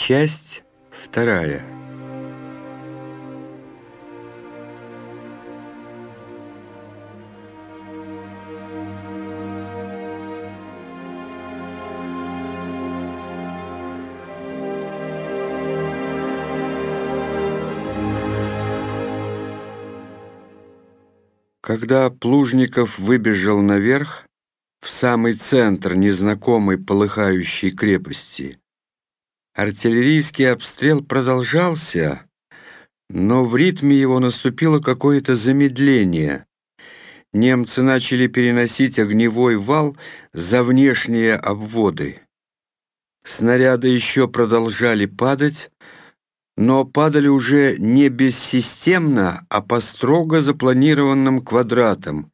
Часть вторая. Когда Плужников выбежал наверх, в самый центр незнакомой полыхающей крепости, артиллерийский обстрел продолжался, но в ритме его наступило какое-то замедление. Немцы начали переносить огневой вал за внешние обводы. Снаряды еще продолжали падать, но падали уже не бессистемно, а по строго запланированным квадратам,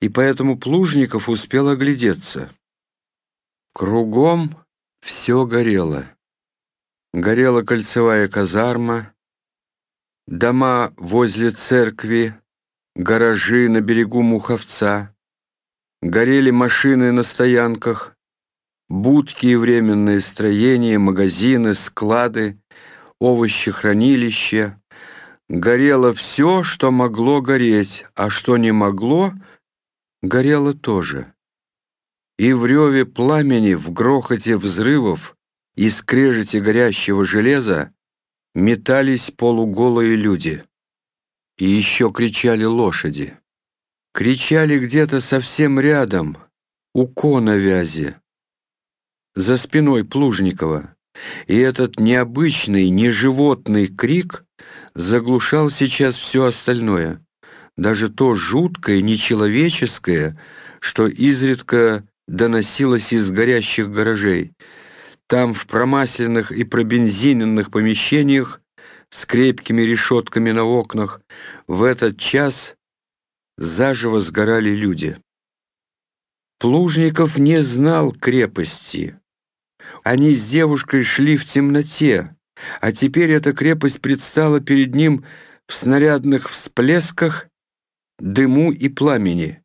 и поэтому Плужников успел оглядеться. Кругом все горело. Горела кольцевая казарма, дома возле церкви, гаражи на берегу Муховца, горели машины на стоянках, будки и временные строения, магазины, склады, овощехранилище. Горело все, что могло гореть, а что не могло, горело тоже. И в реве пламени, в грохоте взрывов и скрежете горящего железа метались полуголые люди. И еще кричали лошади. Кричали где-то совсем рядом, у коновязи, за спиной Плужникова. И этот необычный, неживотный крик заглушал сейчас все остальное, даже то жуткое, нечеловеческое, что изредка доносилось из горящих гаражей. Там, в промасленных и пробензиненных помещениях, с крепкими решетками на окнах, в этот час заживо сгорали люди. Плужников не знал крепости, они с девушкой шли в темноте, а теперь эта крепость предстала перед ним в снарядных всплесках, дыму и пламени.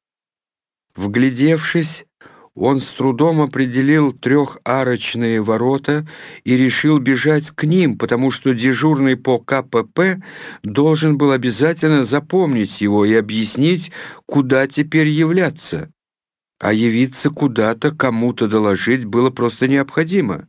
Вглядевшись, он с трудом определил трехарочные ворота и решил бежать к ним, потому что дежурный по КПП должен был обязательно запомнить его и объяснить, куда теперь являться а явиться куда-то, кому-то доложить было просто необходимо.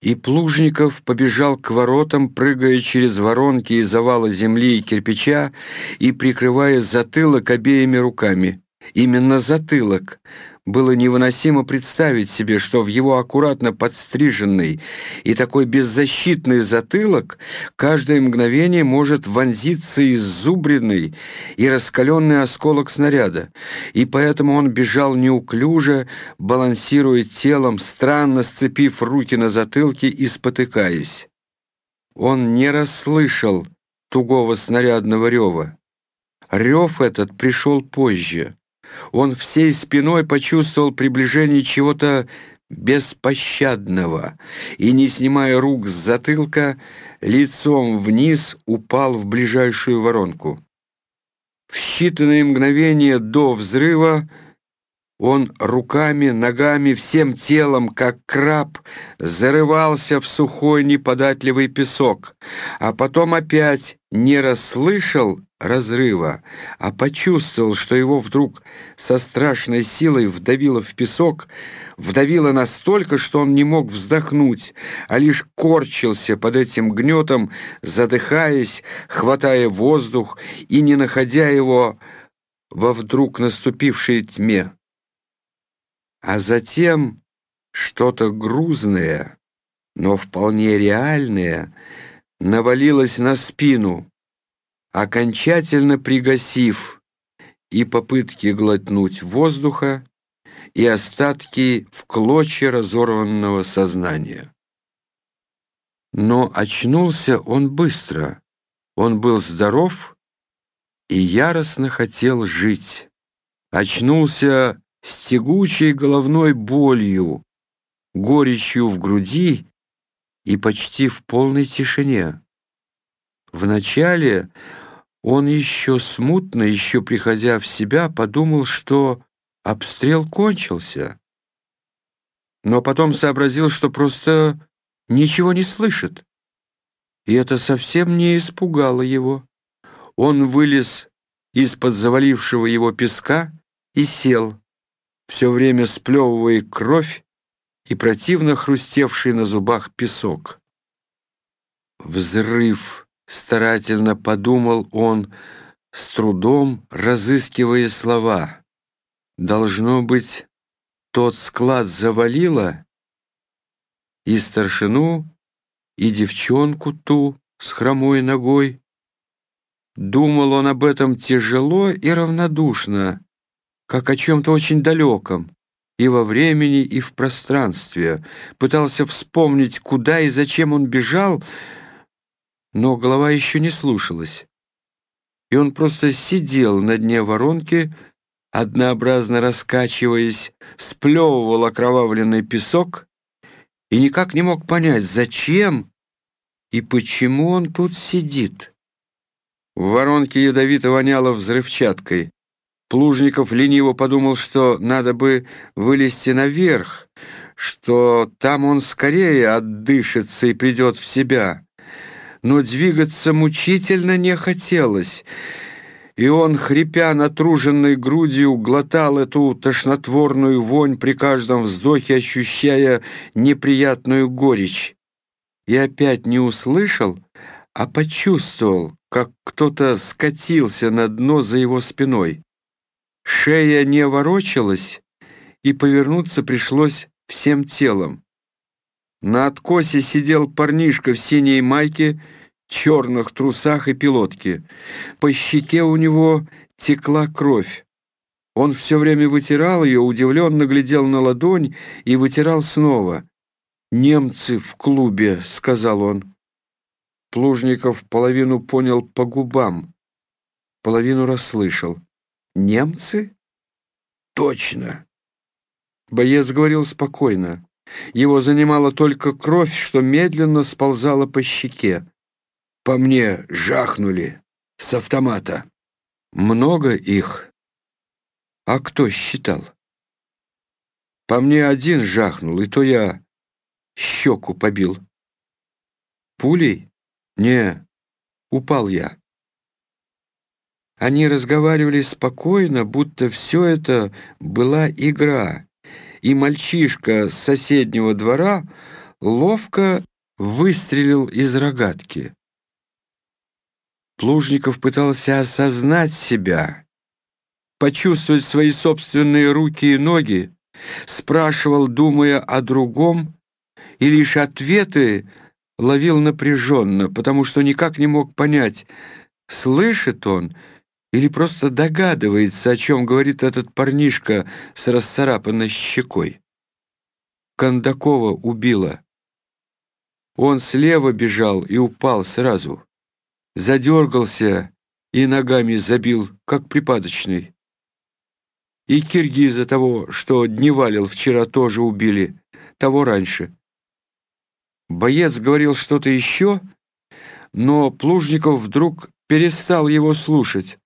И Плужников побежал к воротам, прыгая через воронки и завалы земли и кирпича и прикрывая затылок обеими руками. Именно затылок, было невыносимо представить себе, что в его аккуратно подстриженный и такой беззащитный затылок каждое мгновение может вонзиться иззубренный и раскаленный осколок снаряда, и поэтому он бежал неуклюже, балансируя телом, странно сцепив руки на затылке и спотыкаясь. Он не расслышал тугого снарядного рева. Рев этот пришел позже. Он всей спиной почувствовал приближение чего-то беспощадного и, не снимая рук с затылка, лицом вниз упал в ближайшую воронку. В считанные мгновения до взрыва он руками, ногами, всем телом, как краб, зарывался в сухой неподатливый песок, а потом опять не расслышал разрыва, а почувствовал, что его вдруг со страшной силой вдавило в песок, вдавило настолько, что он не мог вздохнуть, а лишь корчился под этим гнетом, задыхаясь, хватая воздух и не находя его во вдруг наступившей тьме. А затем что-то грузное, но вполне реальное, навалилось на спину, окончательно пригасив и попытки глотнуть воздуха, и остатки в клочья разорванного сознания. Но очнулся он быстро. Он был здоров и яростно хотел жить. Очнулся с тягучей головной болью, горечью в груди и почти в полной тишине. Вначале он еще смутно, еще приходя в себя, подумал, что обстрел кончился. Но потом сообразил, что просто ничего не слышит. И это совсем не испугало его. Он вылез из-под завалившего его песка и сел, все время сплевывая кровь и противно хрустевший на зубах песок. Взрыв, старательно подумал он, с трудом разыскивая слова. Должно быть, тот склад завалило, и старшину, и девчонку ту с хромой ногой. Думал он об этом тяжело и равнодушно, как о чем-то очень далеком, и во времени, и в пространстве. Пытался вспомнить, куда и зачем он бежал, но голова еще не слушалась. И он просто сидел на дне воронки, однообразно раскачиваясь, сплевывал окровавленный песок и никак не мог понять, зачем и почему он тут сидит. В воронке ядовито воняло взрывчаткой. Плужников лениво подумал, что надо бы вылезти наверх, что там он скорее отдышится и придет в себя. Но двигаться мучительно не хотелось, и он, хрипя натруженной грудью, глотал эту тошнотворную вонь при каждом вздохе, ощущая неприятную горечь. И опять не услышал, а почувствовал, как кто-то скатился на дно за его спиной. Шея не ворочалась, и повернуться пришлось всем телом. На откосе сидел парнишка в синей майке, черных трусах и пилотке. По щеке у него текла кровь. Он все время вытирал ее, удивленно глядел на ладонь и вытирал снова. «Немцы в клубе», — сказал он. Плужников половину понял по губам, половину расслышал. Немцы? Точно. Боец говорил спокойно. Его занимала только кровь, что медленно сползала по щеке. По мне жахнули с автомата. Много их. А кто считал? По мне один жахнул, и то я щеку побил. Пулей? Не, упал я. Они разговаривали спокойно, будто все это была игра, и мальчишка с соседнего двора ловко выстрелил из рогатки. Плужников пытался осознать себя, почувствовать свои собственные руки и ноги, спрашивал, думая о другом, и лишь ответы ловил напряженно, потому что никак не мог понять, слышит он или просто догадывается, о чем говорит этот парнишка с расцарапанной щекой. Кондакова убила. Он слева бежал и упал сразу. Задергался и ногами забил, как припадочный. И киргиза того, что дневалил вчера, тоже убили, того раньше. Боец говорил что-то еще, но Плужников вдруг перестал его слушать.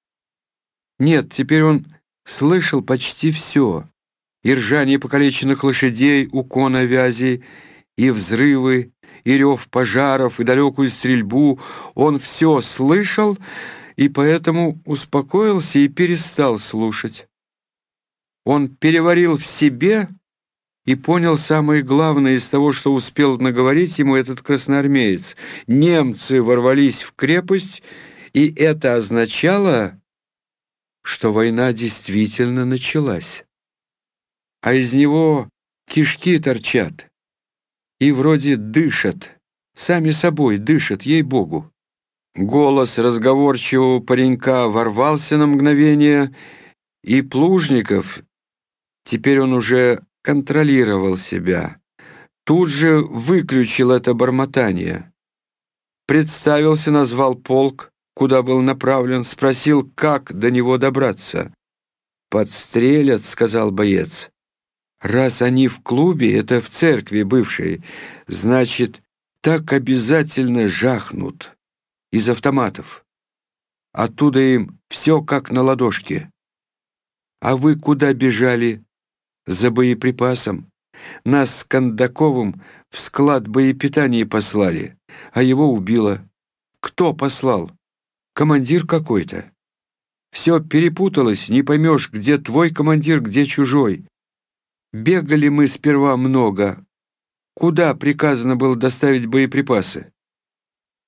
Нет, теперь он слышал почти все. И ржание покалеченных лошадей у коновязи, и взрывы, и рев пожаров, и далекую стрельбу. Он все слышал, и поэтому успокоился и перестал слушать. Он переварил в себе и понял самое главное из того, что успел наговорить ему этот красноармеец. Немцы ворвались в крепость, и это означало что война действительно началась. А из него кишки торчат и вроде дышат, сами собой дышат, ей-богу. Голос разговорчивого паренька ворвался на мгновение, и Плужников, теперь он уже контролировал себя, тут же выключил это бормотание. Представился, назвал полк, куда был направлен, спросил, как до него добраться. «Подстрелят», — сказал боец. «Раз они в клубе, это в церкви бывшей, значит, так обязательно жахнут. Из автоматов. Оттуда им все как на ладошке. А вы куда бежали? За боеприпасом? Нас с Кондаковым в склад боепитания послали, а его убило. Кто послал? Командир какой-то. Все перепуталось, не поймешь, где твой командир, где чужой. Бегали мы сперва много. Куда приказано было доставить боеприпасы?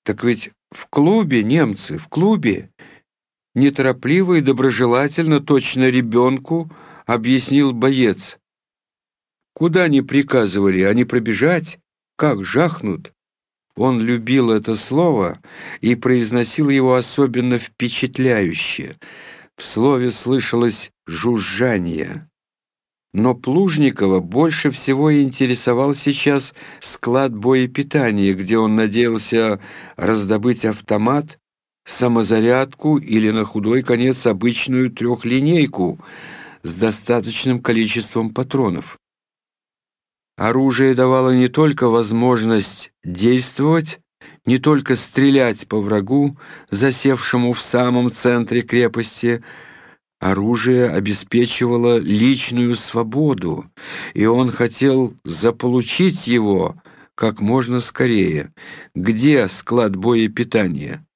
Так ведь в клубе немцы, в клубе. Неторопливо и доброжелательно, точно ребенку, объяснил боец. Куда не приказывали, а не пробежать? Как жахнут? Он любил это слово и произносил его особенно впечатляюще. В слове слышалось жужжание. Но Плужникова больше всего интересовал сейчас склад боепитания, где он надеялся раздобыть автомат, самозарядку или на худой конец обычную трехлинейку с достаточным количеством патронов. Оружие давало не только возможность действовать, не только стрелять по врагу, засевшему в самом центре крепости, Оружие обеспечивало личную свободу, и он хотел заполучить его как можно скорее. Где склад боепитания?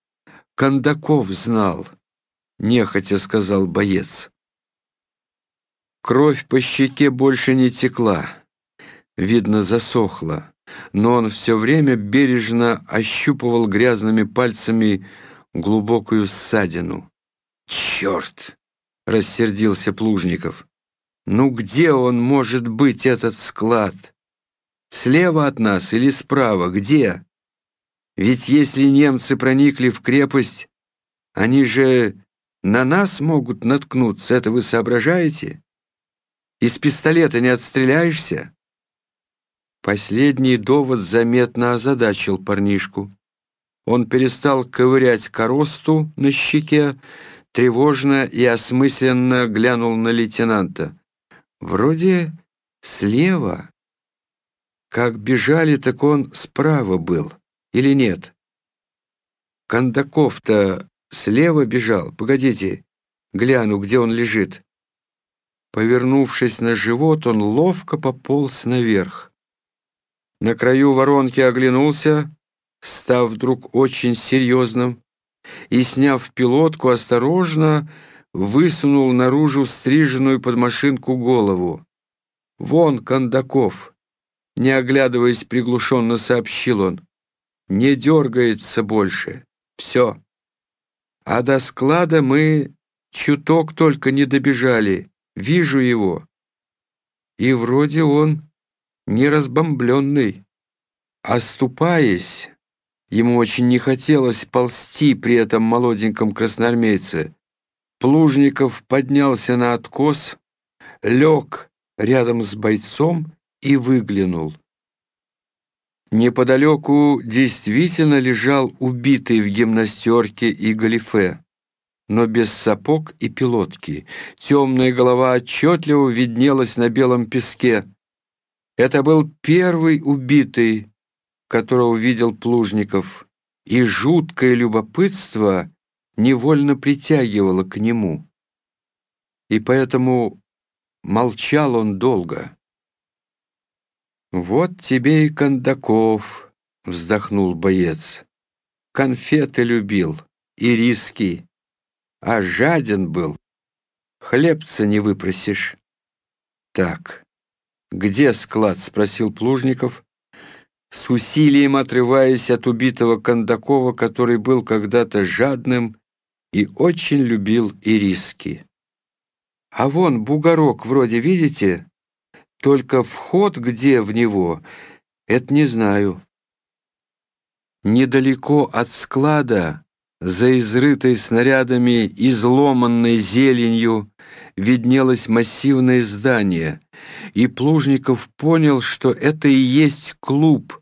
Кондаков знал, нехотя сказал боец. Кровь по щеке больше не текла, видно, засохла, но он все время бережно ощупывал грязными пальцами глубокую ссадину. Черт! рассердился Плужников. Ну где он может быть, этот склад? Слева от нас или справа? Где? Ведь если немцы проникли в крепость, они же на нас могут наткнуться, это вы соображаете? Из пистолета не отстреляешься? Последний довод заметно озадачил парнишку. Он перестал ковырять коросту на щеке, тревожно и осмысленно глянул на лейтенанта. «Вроде слева. Как бежали, так он справа был. Или нет?» «Кондаков-то слева бежал. Погодите, гляну, где он лежит». Повернувшись на живот, он ловко пополз наверх. На краю воронки оглянулся, став вдруг очень серьезным, и, сняв пилотку, осторожно высунул наружу стриженную под машинку голову. «Вон Кондаков!» Не оглядываясь, приглушенно сообщил он. «Не дергается больше. Все. А до склада мы чуток только не добежали. Вижу его. И вроде он не разбомбленный. Оступаясь, Ему очень не хотелось ползти при этом молоденьком красноармейце. Плужников поднялся на откос, лег рядом с бойцом и выглянул. Неподалеку действительно лежал убитый в гимнастерке и галифе, но без сапог и пилотки. Темная голова отчетливо виднелась на белом песке. Это был первый убитый которого видел Плужников, и жуткое любопытство невольно притягивало к нему. И поэтому молчал он долго. «Вот тебе и Кондаков», — вздохнул боец. «Конфеты любил и риски, а жаден был. Хлебца не выпросишь». «Так, где склад?» — спросил Плужников, с усилием отрываясь от убитого Кондакова, который был когда-то жадным и очень любил ириски. А вон бугорок вроде, видите? Только вход где в него, это не знаю. Недалеко от склада, за изрытой снарядами изломанной зеленью, виднелось массивное здание, и Плужников понял, что это и есть клуб,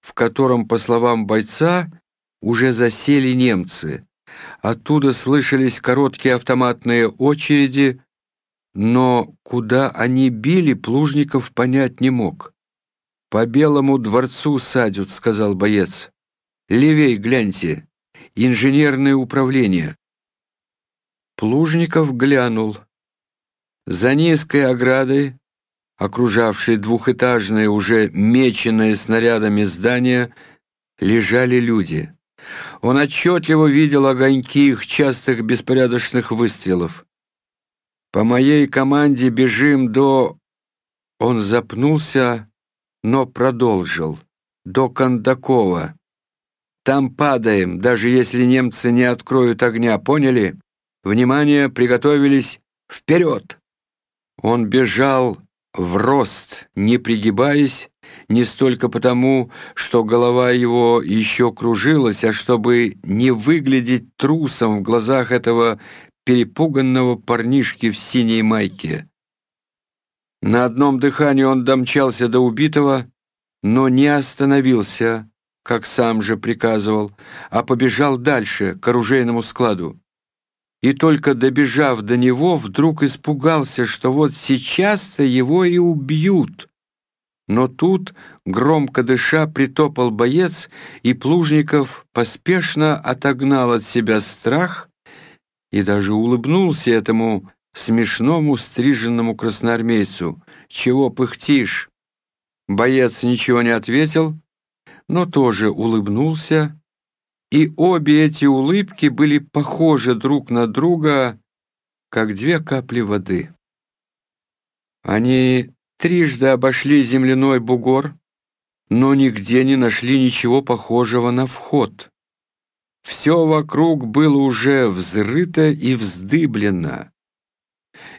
в котором, по словам бойца, уже засели немцы. Оттуда слышались короткие автоматные очереди, но куда они били, Плужников понять не мог. «По Белому дворцу садят», — сказал боец. «Левей гляньте, инженерное управление». Плужников глянул. За низкой оградой, окружавшие двухэтажное, уже меченное снарядами здание, лежали люди. Он отчетливо видел огоньки их частых беспорядочных выстрелов. «По моей команде бежим до...» Он запнулся, но продолжил. «До Кондакова. Там падаем, даже если немцы не откроют огня, поняли? Внимание, приготовились, вперед!» Он бежал в рост, не пригибаясь, не столько потому, что голова его еще кружилась, а чтобы не выглядеть трусом в глазах этого перепуганного парнишки в синей майке. На одном дыхании он домчался до убитого, но не остановился, как сам же приказывал, а побежал дальше, к оружейному складу и только добежав до него, вдруг испугался, что вот сейчас-то его и убьют. Но тут, громко дыша, притопал боец, и Плужников поспешно отогнал от себя страх и даже улыбнулся этому смешному стриженному красноармейцу. «Чего пыхтишь?» Боец ничего не ответил, но тоже улыбнулся, и обе эти улыбки были похожи друг на друга, как две капли воды. Они трижды обошли земляной бугор, но нигде не нашли ничего похожего на вход. Все вокруг было уже взрыто и вздыблено.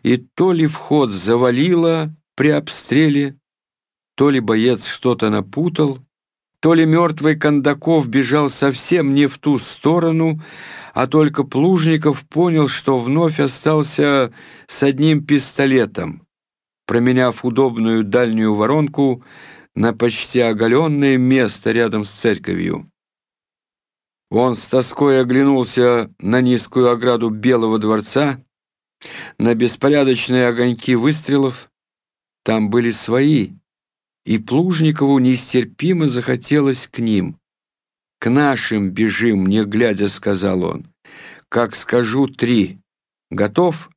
И то ли вход завалило при обстреле, то ли боец что-то напутал, то ли мертвый Кондаков бежал совсем не в ту сторону, а только Плужников понял, что вновь остался с одним пистолетом, променяв удобную дальнюю воронку на почти оголенное место рядом с церковью. Он с тоской оглянулся на низкую ограду Белого дворца, на беспорядочные огоньки выстрелов. Там были свои, и Плужникову нестерпимо захотелось к ним. «К нашим бежим, не глядя», — сказал он. «Как скажу три. Готов?»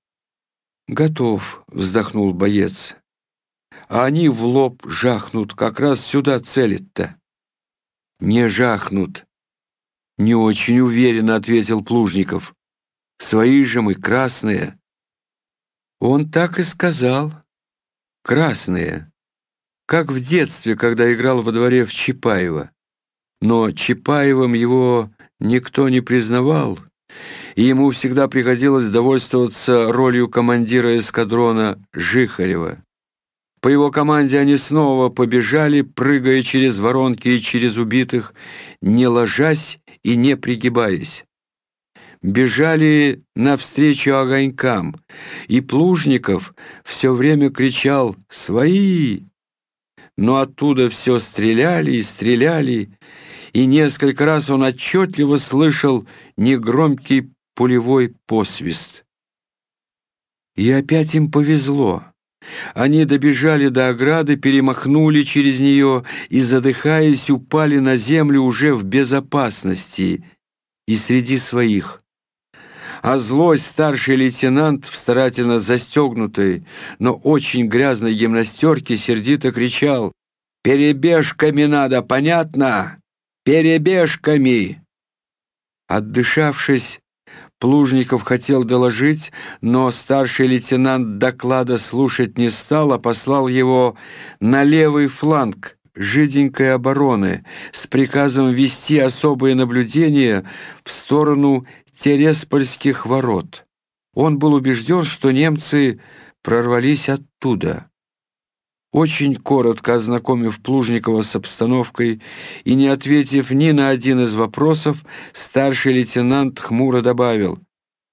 «Готов», — вздохнул боец. «А они в лоб жахнут, как раз сюда целят-то». «Не жахнут». «Не очень уверенно», — ответил Плужников. «Свои же мы красные». Он так и сказал. «Красные» как в детстве, когда играл во дворе в Чапаева. Но Чапаевым его никто не признавал, и ему всегда приходилось довольствоваться ролью командира эскадрона Жихарева. По его команде они снова побежали, прыгая через воронки и через убитых, не ложась и не пригибаясь. Бежали навстречу огонькам, и Плужников все время кричал «Свои! Но оттуда все стреляли и стреляли, и несколько раз он отчетливо слышал негромкий пулевой посвист. И опять им повезло. Они добежали до ограды, перемахнули через нее и, задыхаясь, упали на землю уже в безопасности и среди своих а злой старший лейтенант в старательно застегнутой, но очень грязной гимнастерке сердито кричал «Перебежками надо, понятно? Перебежками!» Отдышавшись, Плужников хотел доложить, но старший лейтенант доклада слушать не стал, а послал его на левый фланг жиденькой обороны с приказом вести особые наблюдения в сторону Тереспольских ворот. Он был убежден, что немцы прорвались оттуда. Очень коротко ознакомив Плужникова с обстановкой и не ответив ни на один из вопросов, старший лейтенант хмуро добавил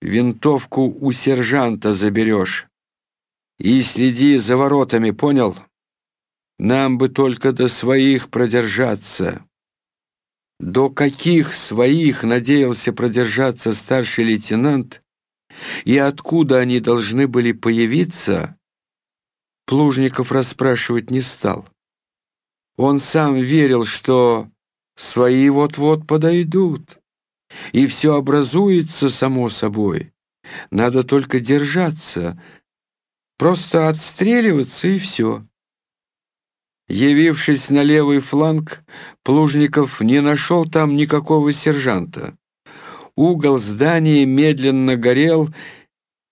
«Винтовку у сержанта заберешь. И следи за воротами, понял? Нам бы только до своих продержаться». До каких своих надеялся продержаться старший лейтенант и откуда они должны были появиться, Плужников расспрашивать не стал. Он сам верил, что свои вот-вот подойдут, и все образуется само собой. Надо только держаться, просто отстреливаться и все. Явившись на левый фланг, Плужников не нашел там никакого сержанта. Угол здания медленно горел,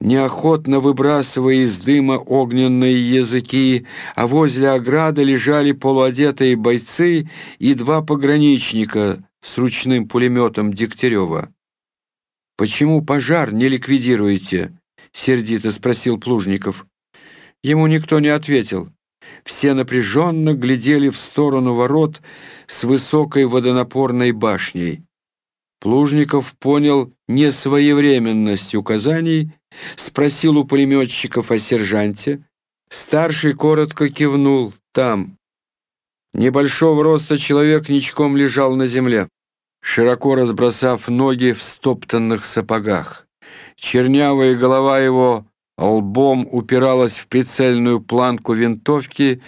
неохотно выбрасывая из дыма огненные языки, а возле ограды лежали полуодетые бойцы и два пограничника с ручным пулеметом Дегтярева. «Почему пожар не ликвидируете?» — сердито спросил Плужников. Ему никто не ответил. Все напряженно глядели в сторону ворот с высокой водонапорной башней. Плужников понял несвоевременность указаний, спросил у пулеметчиков о сержанте. Старший коротко кивнул. Там. Небольшого роста человек ничком лежал на земле, широко разбросав ноги в стоптанных сапогах. Чернявая голова его лбом упиралась в прицельную планку винтовки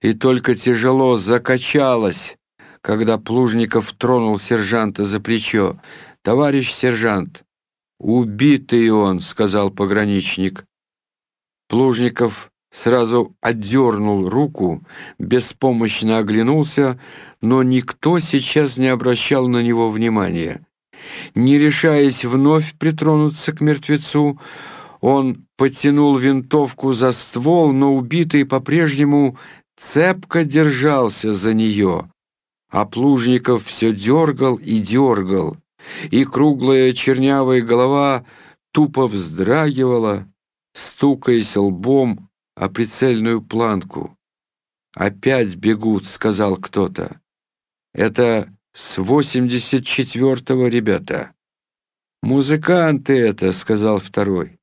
и только тяжело закачалась, когда Плужников тронул сержанта за плечо. «Товарищ сержант!» «Убитый он!» — сказал пограничник. Плужников сразу отдернул руку, беспомощно оглянулся, но никто сейчас не обращал на него внимания. Не решаясь вновь притронуться к мертвецу, он потянул винтовку за ствол, но убитый по-прежнему цепко держался за нее. А Плужников все дергал и дергал, и круглая чернявая голова тупо вздрагивала, стукаясь лбом о прицельную планку. «Опять бегут», — сказал кто-то. «Это с восемьдесят четвертого, ребята». «Музыканты это», — сказал второй.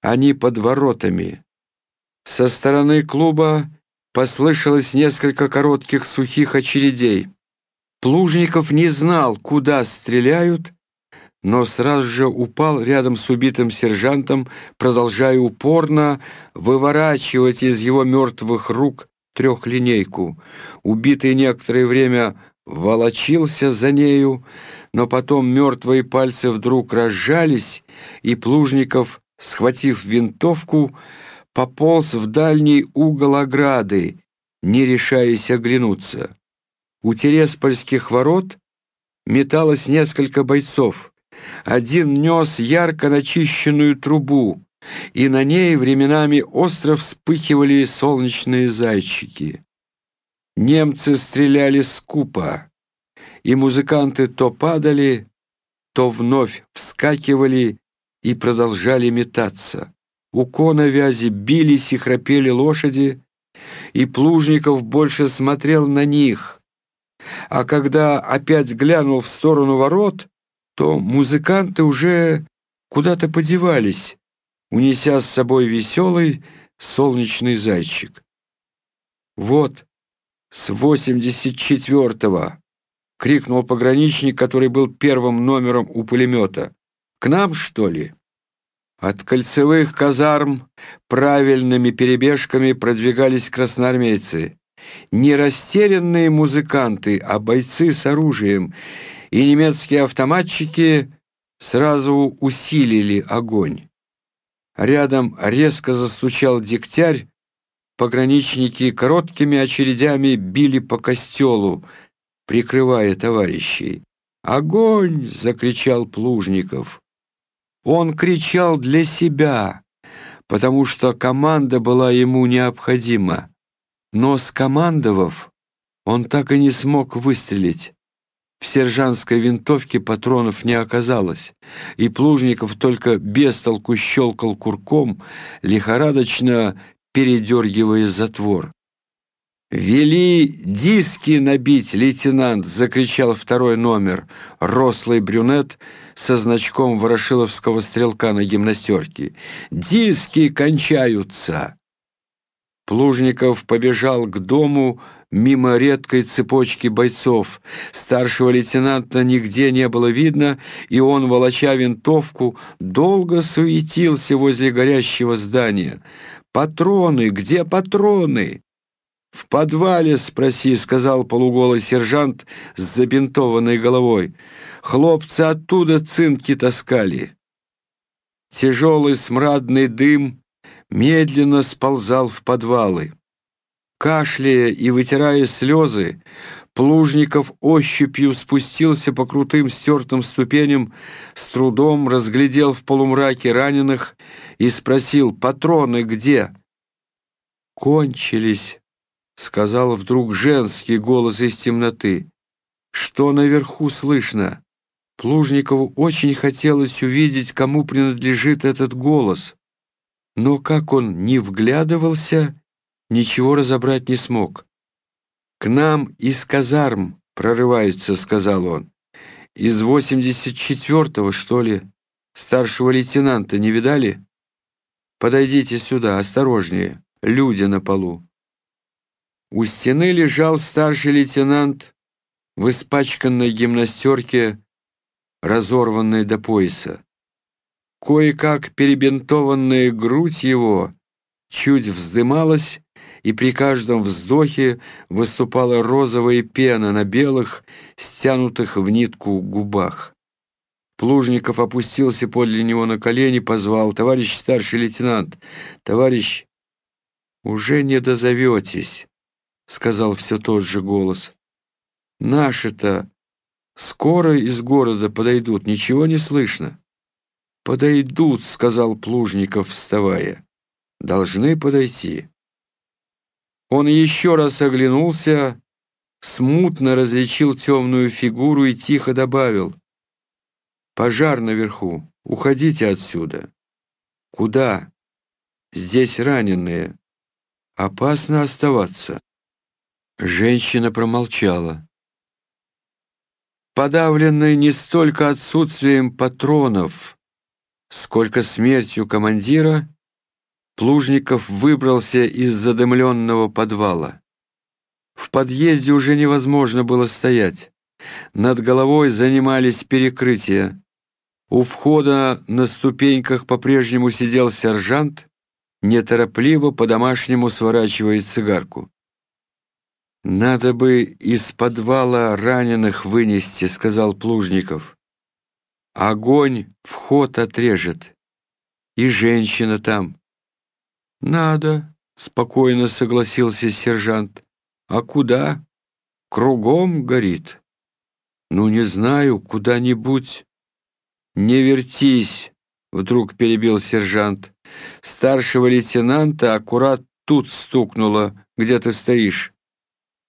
Они под воротами. Со стороны клуба послышалось несколько коротких сухих очередей. Плужников не знал, куда стреляют, но сразу же упал рядом с убитым сержантом, продолжая упорно выворачивать из его мертвых рук трехлинейку. Убитый некоторое время волочился за нею, но потом мертвые пальцы вдруг разжались, и Плужников схватив винтовку, пополз в дальний угол ограды, не решаясь оглянуться. У Тереспольских ворот металось несколько бойцов. Один нес ярко начищенную трубу, и на ней временами остро вспыхивали солнечные зайчики. Немцы стреляли скупо, и музыканты то падали, то вновь вскакивали и продолжали метаться. У коновязи бились и храпели лошади, и Плужников больше смотрел на них. А когда опять глянул в сторону ворот, то музыканты уже куда-то подевались, унеся с собой веселый солнечный зайчик. «Вот, с восемьдесят четвертого!» — крикнул пограничник, который был первым номером у пулемета. К нам, что ли? От кольцевых казарм правильными перебежками продвигались красноармейцы. Не растерянные музыканты, а бойцы с оружием, и немецкие автоматчики сразу усилили огонь. Рядом резко застучал дегтярь, пограничники короткими очередями били по костелу, прикрывая товарищей. «Огонь!» — закричал Плужников. Он кричал для себя, потому что команда была ему необходима. Но скомандовав, он так и не смог выстрелить. В сержантской винтовке патронов не оказалось, и Плужников только без толку щелкал курком, лихорадочно передергивая затвор. «Вели диски набить, лейтенант!» — закричал второй номер. Рослый брюнет со значком ворошиловского стрелка на гимнастерке. «Диски кончаются!» Плужников побежал к дому мимо редкой цепочки бойцов. Старшего лейтенанта нигде не было видно, и он, волоча винтовку, долго суетился возле горящего здания. «Патроны! Где патроны?» «В подвале спроси», — сказал полуголый сержант с забинтованной головой. «Хлопцы оттуда цинки таскали». Тяжелый смрадный дым медленно сползал в подвалы. Кашляя и вытирая слезы, Плужников ощупью спустился по крутым стертым ступеням, с трудом разглядел в полумраке раненых и спросил «Патроны где?» «Кончились», — сказал вдруг женский голос из темноты. «Что наверху слышно?» Плужникову очень хотелось увидеть, кому принадлежит этот голос. Но как он не вглядывался, ничего разобрать не смог. «К нам из казарм прорываются», — сказал он. «Из восемьдесят четвертого, что ли? Старшего лейтенанта не видали? Подойдите сюда, осторожнее, люди на полу». У стены лежал старший лейтенант в испачканной гимнастерке, разорванной до пояса. Кое-как перебинтованная грудь его чуть вздымалась, и при каждом вздохе выступала розовая пена на белых, стянутых в нитку губах. Плужников опустился подле него на колени, позвал «Товарищ старший лейтенант! Товарищ, уже не дозоветесь!» — сказал все тот же голос. «Наши-то скоро из города подойдут, ничего не слышно». «Подойдут», — сказал Плужников, вставая. «Должны подойти». Он еще раз оглянулся, смутно различил темную фигуру и тихо добавил. «Пожар наверху. Уходите отсюда». «Куда?» «Здесь раненые. Опасно оставаться». Женщина промолчала. Подавленная не столько отсутствием патронов, сколько смертью командира, Плужников выбрался из задымленного подвала. В подъезде уже невозможно было стоять. Над головой занимались перекрытия. У входа на ступеньках по-прежнему сидел сержант, неторопливо по-домашнему сворачивая цигарку. «Надо бы из подвала раненых вынести», — сказал Плужников. «Огонь вход отрежет. И женщина там. «Надо», — спокойно согласился сержант. «А куда?» «Кругом горит». «Ну, не знаю, куда-нибудь». «Не вертись», — вдруг перебил сержант. «Старшего лейтенанта аккурат тут стукнуло, где ты стоишь».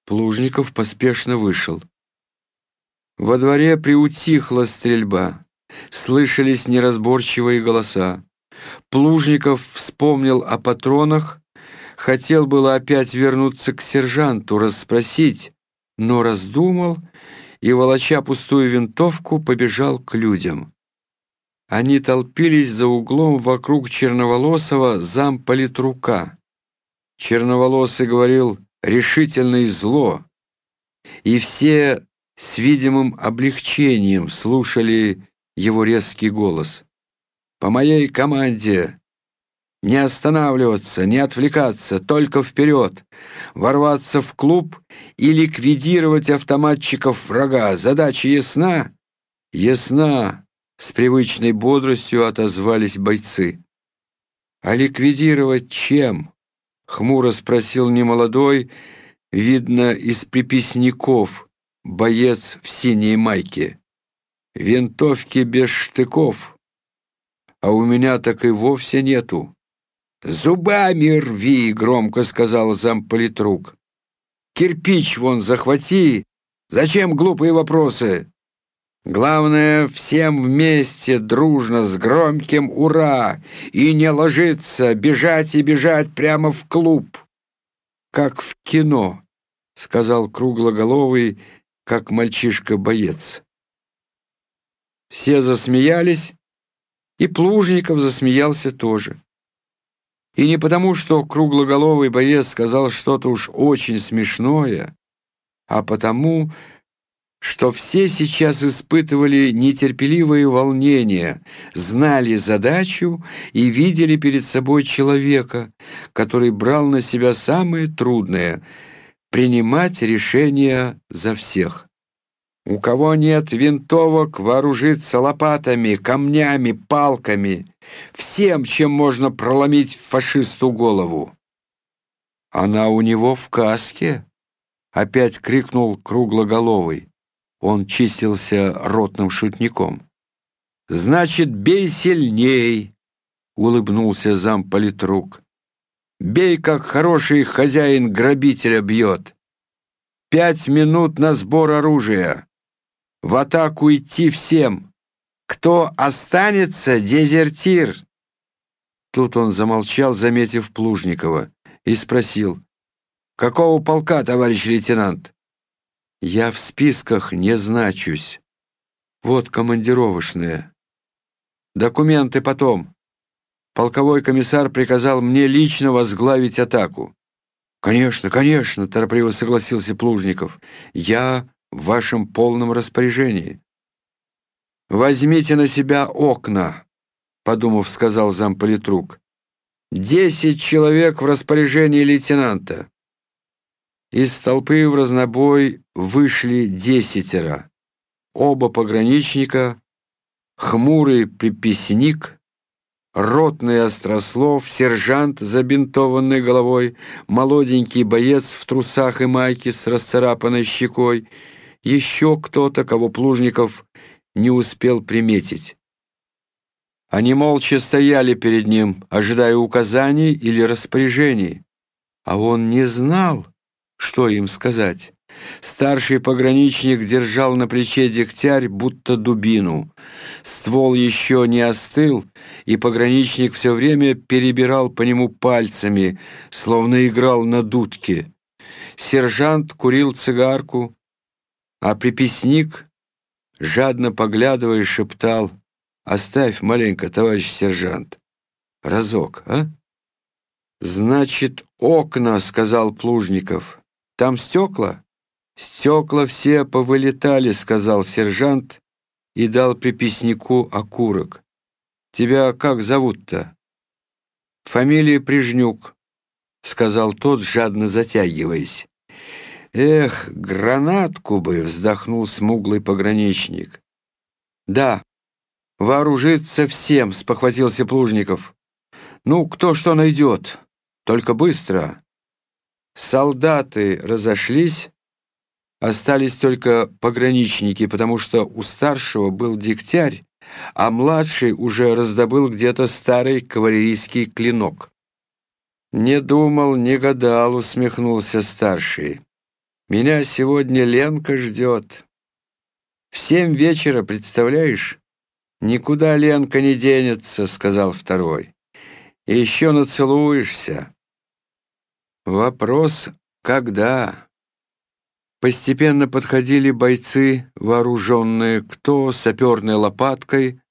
Плужников поспешно вышел. Во дворе приутихла стрельба. Слышались неразборчивые голоса. Плужников вспомнил о патронах, хотел было опять вернуться к сержанту, расспросить, но раздумал и, волоча пустую винтовку, побежал к людям. Они толпились за углом вокруг черноволосого замполитрука. Черноволосый говорил «решительно зло», и все с видимым облегчением слушали его резкий голос. По моей команде не останавливаться, не отвлекаться, только вперед, ворваться в клуб и ликвидировать автоматчиков врага. Задача ясна? Ясна, с привычной бодростью отозвались бойцы. А ликвидировать чем? Хмуро спросил немолодой, видно, из приписников, боец в синей майке. Винтовки без штыков а у меня так и вовсе нету». «Зубами рви!» — громко сказал замполитрук. «Кирпич вон захвати! Зачем глупые вопросы? Главное, всем вместе, дружно, с громким «Ура!» и не ложиться, бежать и бежать прямо в клуб. Как в кино, — сказал круглоголовый, как мальчишка-боец. Все засмеялись, и Плужников засмеялся тоже. И не потому, что круглоголовый боец сказал что-то уж очень смешное, а потому, что все сейчас испытывали нетерпеливое волнение, знали задачу и видели перед собой человека, который брал на себя самое трудное — принимать решения за всех. У кого нет винтовок, вооружиться лопатами, камнями, палками, всем, чем можно проломить фашисту голову. Она у него в каске!» Опять крикнул круглоголовый. Он чистился ротным шутником. «Значит, бей сильней!» — улыбнулся замполитрук. «Бей, как хороший хозяин грабителя бьет. Пять минут на сбор оружия. В атаку идти всем. Кто останется, дезертир!» Тут он замолчал, заметив Плужникова, и спросил, «Какого полка, товарищ лейтенант?» «Я в списках не значусь. Вот командировочные. Документы потом. Полковой комиссар приказал мне лично возглавить атаку». «Конечно, конечно», — торопливо согласился Плужников. «Я в вашем полном распоряжении». «Возьмите на себя окна», — подумав, сказал замполитрук. «Десять человек в распоряжении лейтенанта». Из толпы в разнобой вышли десятеро. Оба пограничника, хмурый приписник, ротный острослов, сержант, забинтованный головой, молоденький боец в трусах и майке с расцарапанной щекой, еще кто-то, кого Плужников не успел приметить. Они молча стояли перед ним, ожидая указаний или распоряжений, а он не знал, что им сказать. Старший пограничник держал на плече дегтярь, будто дубину. Ствол еще не остыл, и пограничник все время перебирал по нему пальцами, словно играл на дудке. Сержант курил цигарку, а приписник, жадно поглядывая, шептал «Оставь маленько, товарищ сержант. Разок, а?» «Значит, окна», — сказал Плужников. «Там стекла?» «Стекла все повылетали», — сказал сержант и дал приписнику окурок. «Тебя как зовут-то?» «Фамилия Прижнюк», — сказал тот, жадно затягиваясь. «Эх, гранатку бы!» — вздохнул смуглый пограничник. «Да, вооружиться всем!» — спохватился Плужников. «Ну, кто что найдет, только быстро!» Солдаты разошлись, остались только пограничники, потому что у старшего был дегтярь, а младший уже раздобыл где-то старый кавалерийский клинок. «Не думал, не гадал», — усмехнулся старший. Меня сегодня Ленка ждет. В семь вечера, представляешь? Никуда Ленка не денется, сказал второй. Еще нацелуешься. Вопрос, когда? Постепенно подходили бойцы, вооруженные кто саперной лопаткой,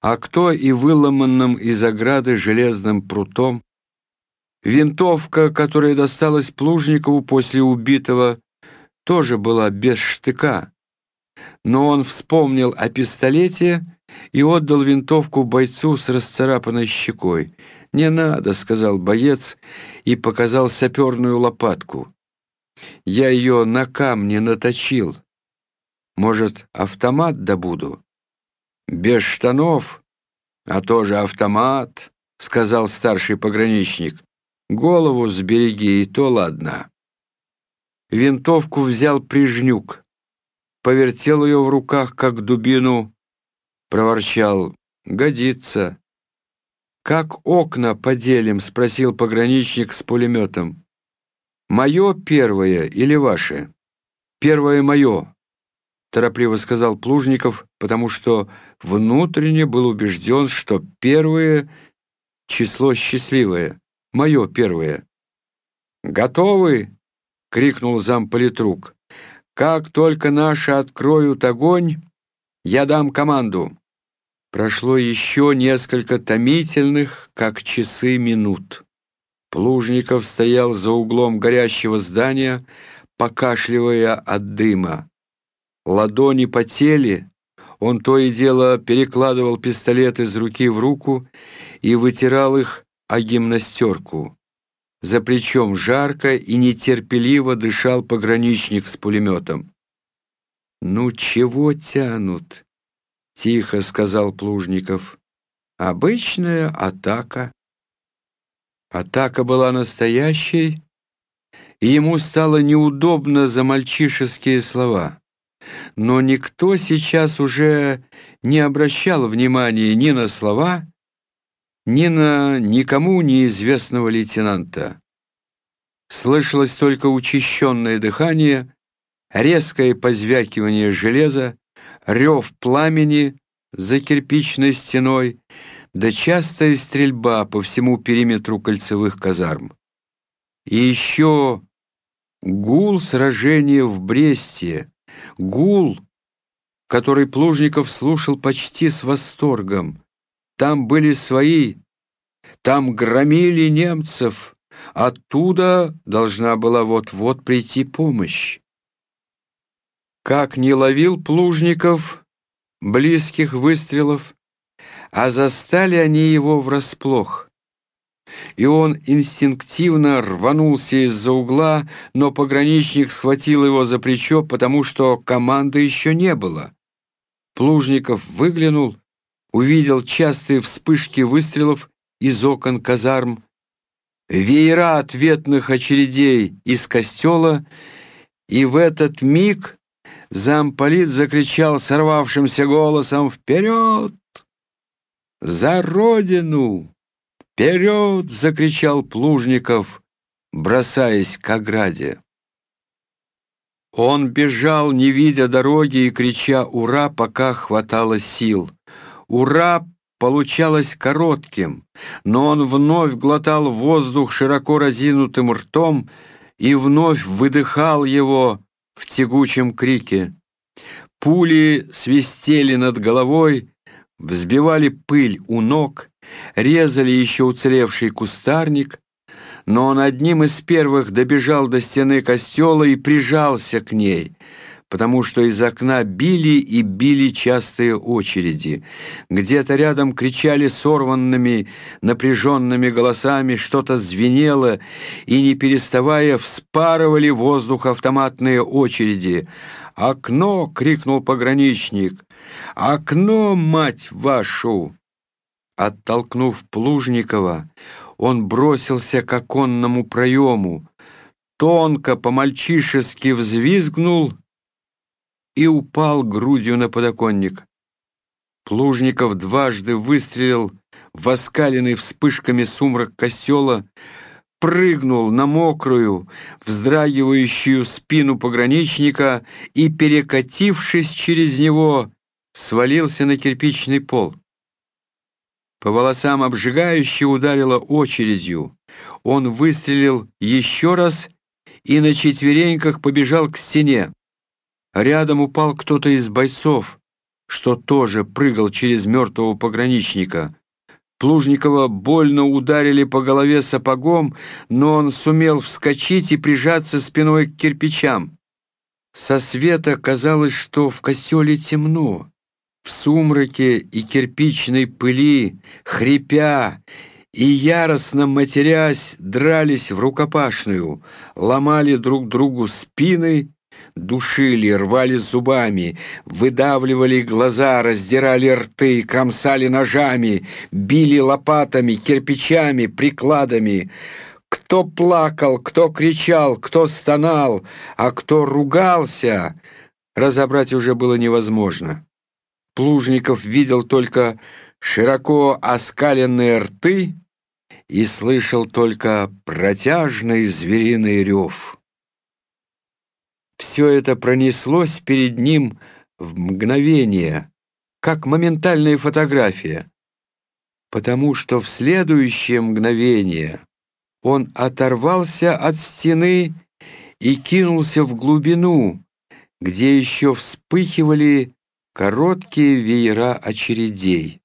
а кто и выломанным из ограды железным прутом. Винтовка, которая досталась Плужникову после убитого, тоже была без штыка. Но он вспомнил о пистолете и отдал винтовку бойцу с расцарапанной щекой. «Не надо», — сказал боец и показал саперную лопатку. «Я ее на камне наточил. Может, автомат добуду?» «Без штанов, а тоже автомат», — сказал старший пограничник. «Голову сбереги, и то ладно». Винтовку взял Прижнюк, повертел ее в руках, как дубину, проворчал «Годится». «Как окна поделим?» — спросил пограничник с пулеметом. «Мое первое или ваше?» «Первое мое», — торопливо сказал Плужников, потому что внутренне был убежден, что первое число счастливое, мое первое. «Готовы?» — крикнул замполитрук. «Как только наши откроют огонь, я дам команду». Прошло еще несколько томительных, как часы, минут. Плужников стоял за углом горящего здания, покашливая от дыма. Ладони потели, он то и дело перекладывал пистолет из руки в руку и вытирал их о гимнастерку. За плечом жарко и нетерпеливо дышал пограничник с пулеметом. «Ну чего тянут?» — тихо сказал Плужников. «Обычная атака». Атака была настоящей и ему стало неудобно за мальчишеские слова. Но никто сейчас уже не обращал внимания ни на слова, ни на никому неизвестного лейтенанта. Слышалось только учащенное дыхание, резкое позвякивание железа, рев пламени за кирпичной стеной, да частая стрельба по всему периметру кольцевых казарм. И еще гул сражения в Бресте, гул, который Плужников слушал почти с восторгом. Там были свои, там громили немцев, оттуда должна была вот-вот прийти помощь. Как не ловил Плужников близких выстрелов, а застали они его врасплох. И он инстинктивно рванулся из-за угла, но пограничник схватил его за плечо, потому что команды еще не было. Плужников выглянул, увидел частые вспышки выстрелов из окон казарм, веера ответных очередей из костела, и в этот миг замполит закричал сорвавшимся голосом «Вперед! За Родину! Вперед!» — закричал Плужников, бросаясь к ограде. Он бежал, не видя дороги и крича «Ура!», пока хватало сил. «Ура!» получалось коротким, но он вновь глотал воздух широко разинутым ртом и вновь выдыхал его в тягучем крике. Пули свистели над головой, взбивали пыль у ног, резали еще уцелевший кустарник, но он одним из первых добежал до стены костела и прижался к ней — потому что из окна били и били частые очереди. Где-то рядом кричали сорванными, напряженными голосами, что-то звенело, и, не переставая, вспарывали воздух автоматные очереди. «Окно!» — крикнул пограничник. «Окно, мать вашу!» Оттолкнув Плужникова, он бросился к оконному проему, тонко по-мальчишески взвизгнул и упал грудью на подоконник. Плужников дважды выстрелил в оскаленный вспышками сумрак косела, прыгнул на мокрую, вздрагивающую спину пограничника и, перекатившись через него, свалился на кирпичный пол. По волосам обжигающе ударило очередью. Он выстрелил еще раз и на четвереньках побежал к стене. Рядом упал кто-то из бойцов, что тоже прыгал через мертвого пограничника. Плужникова больно ударили по голове сапогом, но он сумел вскочить и прижаться спиной к кирпичам. Со света казалось, что в коселе темно. В сумраке и кирпичной пыли, хрипя и яростно матерясь, дрались в рукопашную, ломали друг другу спины Душили, рвали зубами, выдавливали глаза, раздирали рты, кромсали ножами, били лопатами, кирпичами, прикладами. Кто плакал, кто кричал, кто стонал, а кто ругался, разобрать уже было невозможно. Плужников видел только широко оскаленные рты и слышал только протяжный звериный рев. Все это пронеслось перед ним в мгновение, как моментальная фотография, потому что в следующее мгновение он оторвался от стены и кинулся в глубину, где еще вспыхивали короткие веера очередей.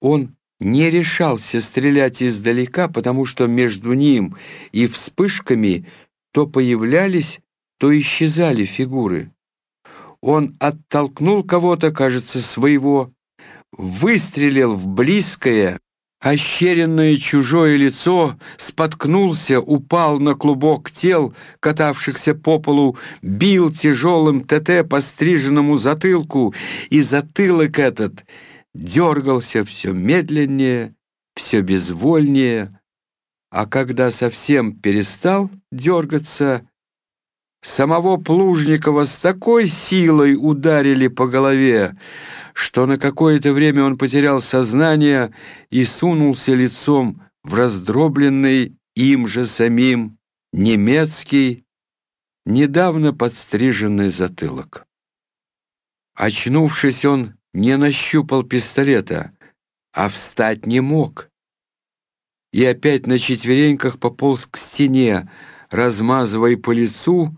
Он не решался стрелять издалека, потому что между ним и вспышками то появлялись то исчезали фигуры. Он оттолкнул кого-то, кажется, своего, выстрелил в близкое, ощеренное чужое лицо, споткнулся, упал на клубок тел, катавшихся по полу, бил тяжелым ТТ по стриженному затылку, и затылок этот дергался все медленнее, все безвольнее, а когда совсем перестал дергаться, самого Плужникова с такой силой ударили по голове, что на какое-то время он потерял сознание и сунулся лицом в раздробленный им же самим немецкий, недавно подстриженный затылок. Очнувшись, он не нащупал пистолета, а встать не мог. И опять на четвереньках пополз к стене, размазывая по лицу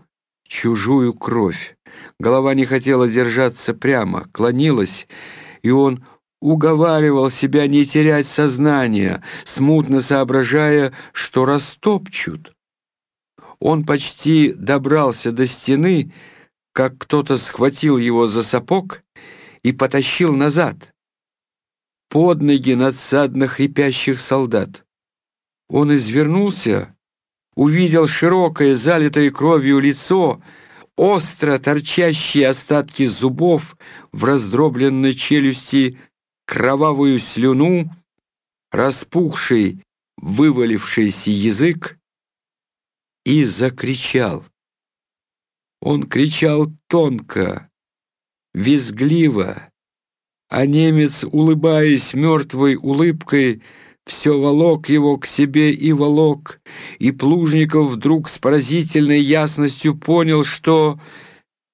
чужую кровь. Голова не хотела держаться прямо, клонилась, и он уговаривал себя не терять сознание, смутно соображая, что растопчут. Он почти добрался до стены, как кто-то схватил его за сапог и потащил назад, под ноги надсадно хрипящих солдат. Он извернулся, увидел широкое, залитое кровью лицо, остро торчащие остатки зубов в раздробленной челюсти, кровавую слюну, распухший, вывалившийся язык и закричал. Он кричал тонко, визгливо, а немец, улыбаясь мертвой улыбкой, все волок его к себе и волок, и Плужников вдруг с поразительной ясностью понял, что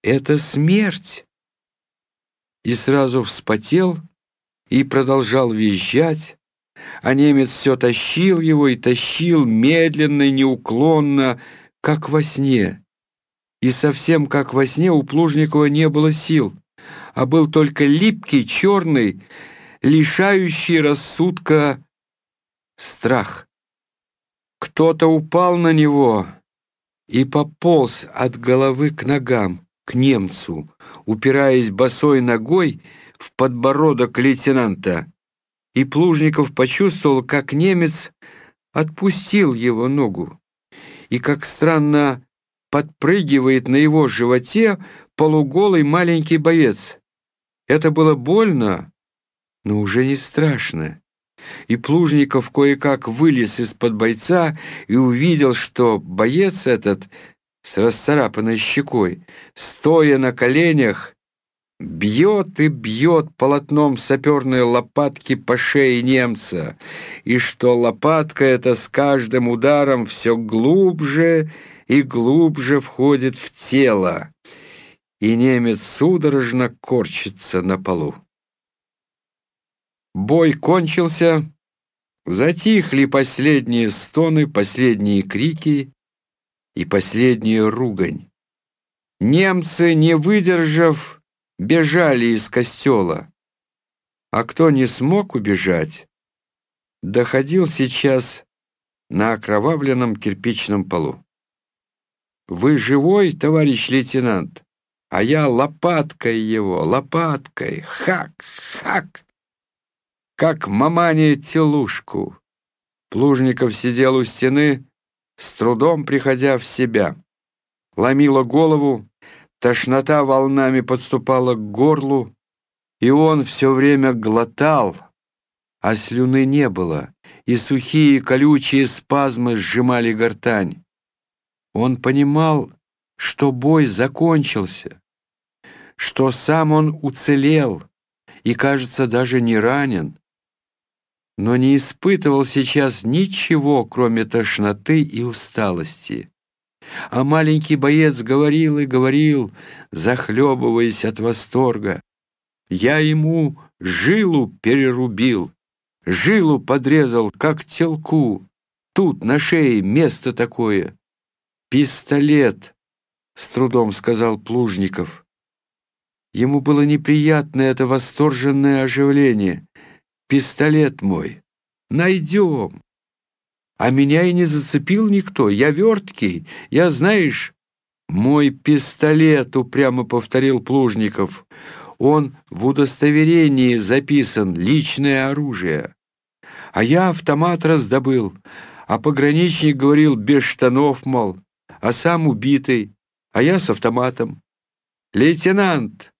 это смерть. И сразу вспотел и продолжал визжать, а немец все тащил его и тащил медленно и неуклонно, как во сне. И совсем как во сне у Плужникова не было сил, а был только липкий, черный, лишающий рассудка страх. Кто-то упал на него и пополз от головы к ногам, к немцу, упираясь босой ногой в подбородок лейтенанта. И Плужников почувствовал, как немец отпустил его ногу, и как странно подпрыгивает на его животе полуголый маленький боец. Это было больно, но уже не страшно. И Плужников кое-как вылез из-под бойца и увидел, что боец этот с расцарапанной щекой, стоя на коленях, бьет и бьет полотном саперной лопатки по шее немца, и что лопатка эта с каждым ударом все глубже и глубже входит в тело, и немец судорожно корчится на полу. Бой кончился, затихли последние стоны, последние крики и последняя ругань. Немцы, не выдержав, бежали из костела, а кто не смог убежать, доходил сейчас на окровавленном кирпичном полу. «Вы живой, товарищ лейтенант?» а я лопаткой его, лопаткой, хак, хак как мамане телушку. Плужников сидел у стены, с трудом приходя в себя. Ломила голову, тошнота волнами подступала к горлу, и он все время глотал, а слюны не было, и сухие колючие спазмы сжимали гортань. Он понимал, что бой закончился, что сам он уцелел и, кажется, даже не ранен, но не испытывал сейчас ничего, кроме тошноты и усталости. А маленький боец говорил и говорил, захлебываясь от восторга. Я ему жилу перерубил, жилу подрезал, как телку. Тут на шее место такое. Пистолет, с трудом сказал Плужников. Ему было неприятно это восторженное оживление пистолет мой. Найдем. А меня и не зацепил никто. Я верткий. Я, знаешь, мой пистолет, упрямо повторил Плужников. Он в удостоверении записан, личное оружие. А я автомат раздобыл. А пограничник говорил без штанов, мол, а сам убитый, а я с автоматом. «Лейтенант!»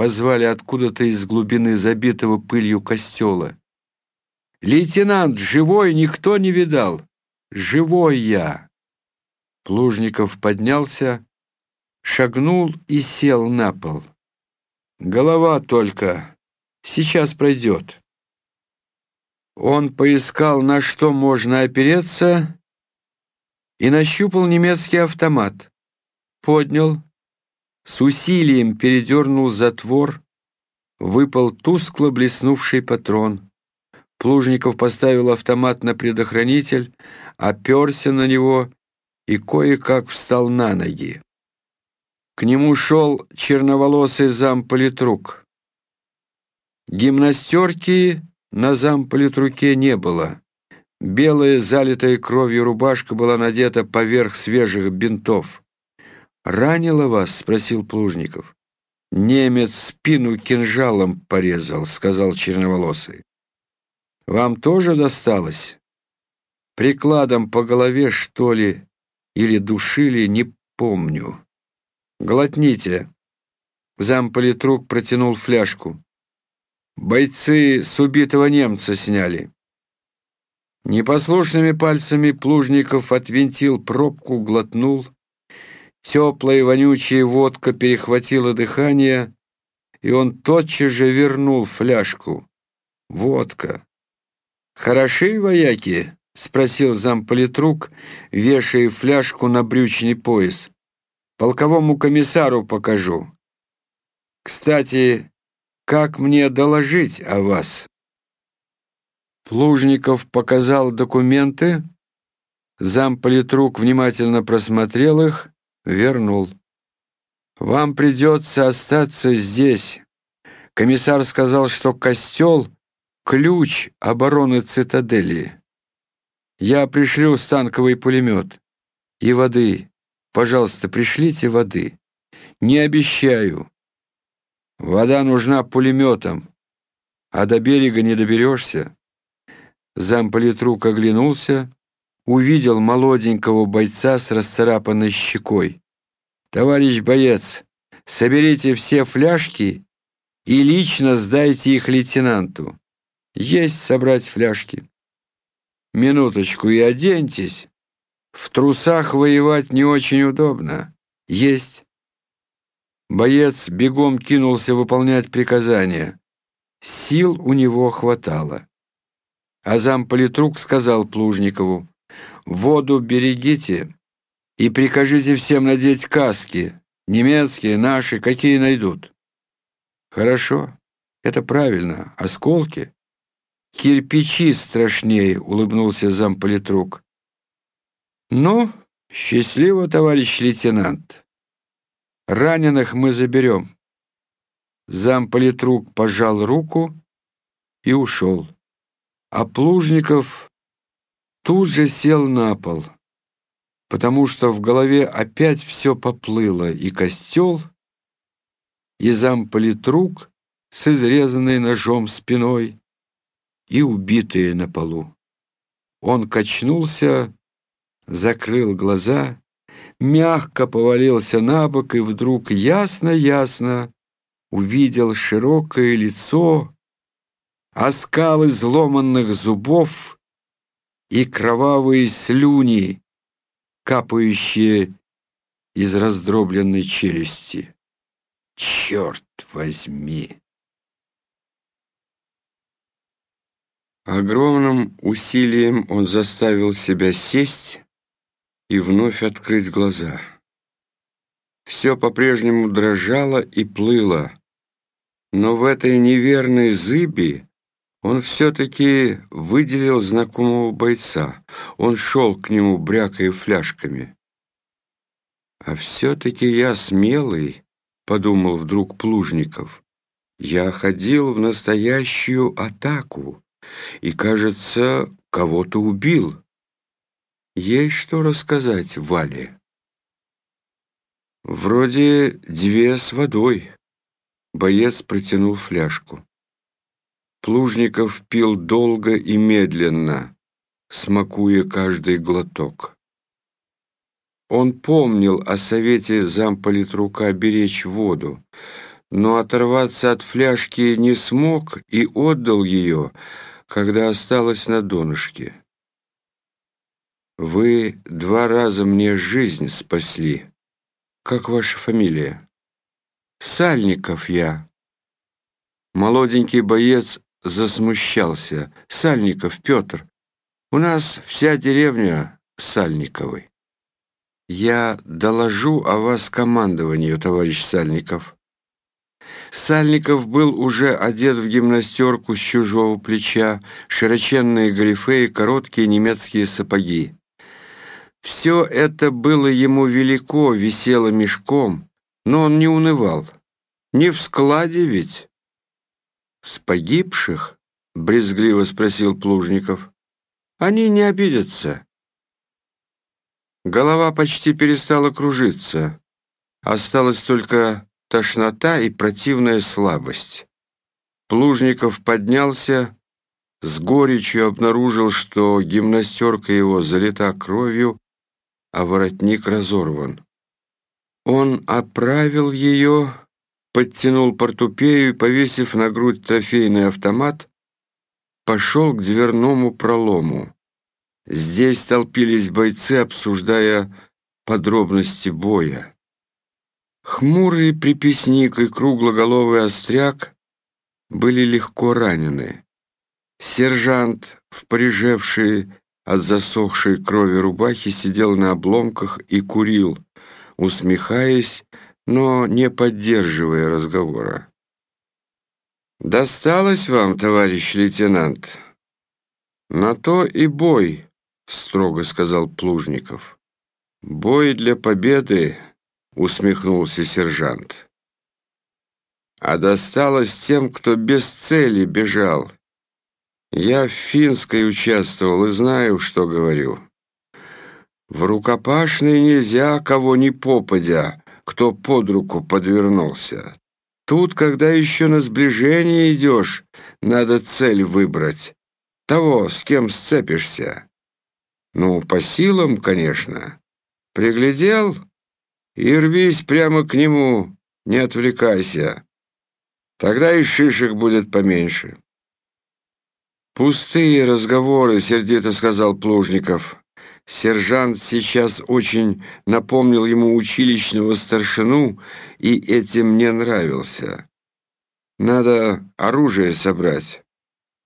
Позвали откуда-то из глубины забитого пылью костела. «Лейтенант, живой никто не видал!» живой я!» Плужников поднялся, шагнул и сел на пол. «Голова только. Сейчас пройдет». Он поискал, на что можно опереться, и нащупал немецкий автомат. Поднял, с усилием передернул затвор, выпал тускло блеснувший патрон. Плужников поставил автомат на предохранитель, оперся на него и кое-как встал на ноги. К нему шел черноволосый замполитрук. Гимнастерки на замполитруке не было. Белая, залитая кровью рубашка была надета поверх свежих бинтов. «Ранило вас?» — спросил Плужников. «Немец спину кинжалом порезал», — сказал черноволосый. «Вам тоже досталось? Прикладом по голове, что ли, или душили, не помню. Глотните». Замполитрук протянул фляжку. «Бойцы с убитого немца сняли». Непослушными пальцами Плужников отвинтил пробку, глотнул — Теплая вонючая водка перехватила дыхание, и он тотчас же вернул фляжку. Водка. «Хороши вояки?» — спросил замполитрук, вешая фляжку на брючный пояс. «Полковому комиссару покажу. Кстати, как мне доложить о вас?» Плужников показал документы, замполитрук внимательно просмотрел их вернул. Вам придется остаться здесь. Комиссар сказал, что костел — ключ обороны цитадели. Я пришлю станковый пулемет. И воды. Пожалуйста, пришлите воды. Не обещаю. Вода нужна пулеметом, а до берега не доберешься. Замполитрук оглянулся, увидел молоденького бойца с расцарапанной щекой. «Товарищ боец, соберите все фляжки и лично сдайте их лейтенанту. Есть собрать фляжки. Минуточку и оденьтесь. В трусах воевать не очень удобно. Есть». Боец бегом кинулся выполнять приказания. Сил у него хватало. А замполитрук сказал Плужникову, Воду берегите и прикажите всем надеть каски, немецкие, наши, какие найдут. Хорошо, это правильно. Осколки? Кирпичи страшнее, улыбнулся замполитрук. Ну, счастливо, товарищ лейтенант. Раненых мы заберем. Замполитрук пожал руку и ушел. А Плужников тут же сел на пол, потому что в голове опять все поплыло, и костел, и замполитрук с изрезанной ножом спиной, и убитые на полу. Он качнулся, закрыл глаза, мягко повалился на бок и вдруг ясно-ясно увидел широкое лицо, оскал изломанных зубов и кровавые слюни, капающие из раздробленной челюсти. Черт возьми! Огромным усилием он заставил себя сесть и вновь открыть глаза. Все по-прежнему дрожало и плыло, но в этой неверной зыби он все-таки выделил знакомого бойца. Он шел к нему, брякая фляжками. «А все-таки я смелый», — подумал вдруг Плужников. «Я ходил в настоящую атаку и, кажется, кого-то убил. Есть что рассказать Вале?» «Вроде две с водой». Боец протянул фляжку. Плужников пил долго и медленно, смакуя каждый глоток. Он помнил о совете замполитрука беречь воду, но оторваться от фляжки не смог и отдал ее, когда осталось на донышке. Вы два раза мне жизнь спасли. Как ваша фамилия? Сальников я. Молоденький боец засмущался. Сальников Петр. У нас вся деревня Сальниковой. Я доложу о вас командованию, товарищ Сальников. Сальников был уже одет в гимнастерку с чужого плеча, широченные галифе и короткие немецкие сапоги. Все это было ему велико, висело мешком, но он не унывал. Не в складе ведь. «С погибших?» — брезгливо спросил Плужников. «Они не обидятся». Голова почти перестала кружиться. Осталась только тошнота и противная слабость. Плужников поднялся, с горечью обнаружил, что гимнастерка его залита кровью, а воротник разорван. Он оправил ее, подтянул портупею и, повесив на грудь трофейный автомат, пошел к дверному пролому. Здесь толпились бойцы, обсуждая подробности боя. Хмурый приписник и круглоголовый остряк были легко ранены. Сержант, в порежевшей от засохшей крови рубахи, сидел на обломках и курил, усмехаясь, но не поддерживая разговора. «Досталось вам, товарищ лейтенант?» «На то и бой», — строго сказал Плужников. «Бой для победы», — усмехнулся сержант. «А досталось тем, кто без цели бежал. Я в финской участвовал и знаю, что говорю. В рукопашной нельзя кого ни попадя, кто под руку подвернулся. Тут, когда еще на сближение идешь, надо цель выбрать. Того, с кем сцепишься. Ну, по силам, конечно. Приглядел и рвись прямо к нему, не отвлекайся. Тогда и шишек будет поменьше. «Пустые разговоры», — сердито сказал Плужников. Сержант сейчас очень напомнил ему училищного старшину и этим не нравился. «Надо оружие собрать».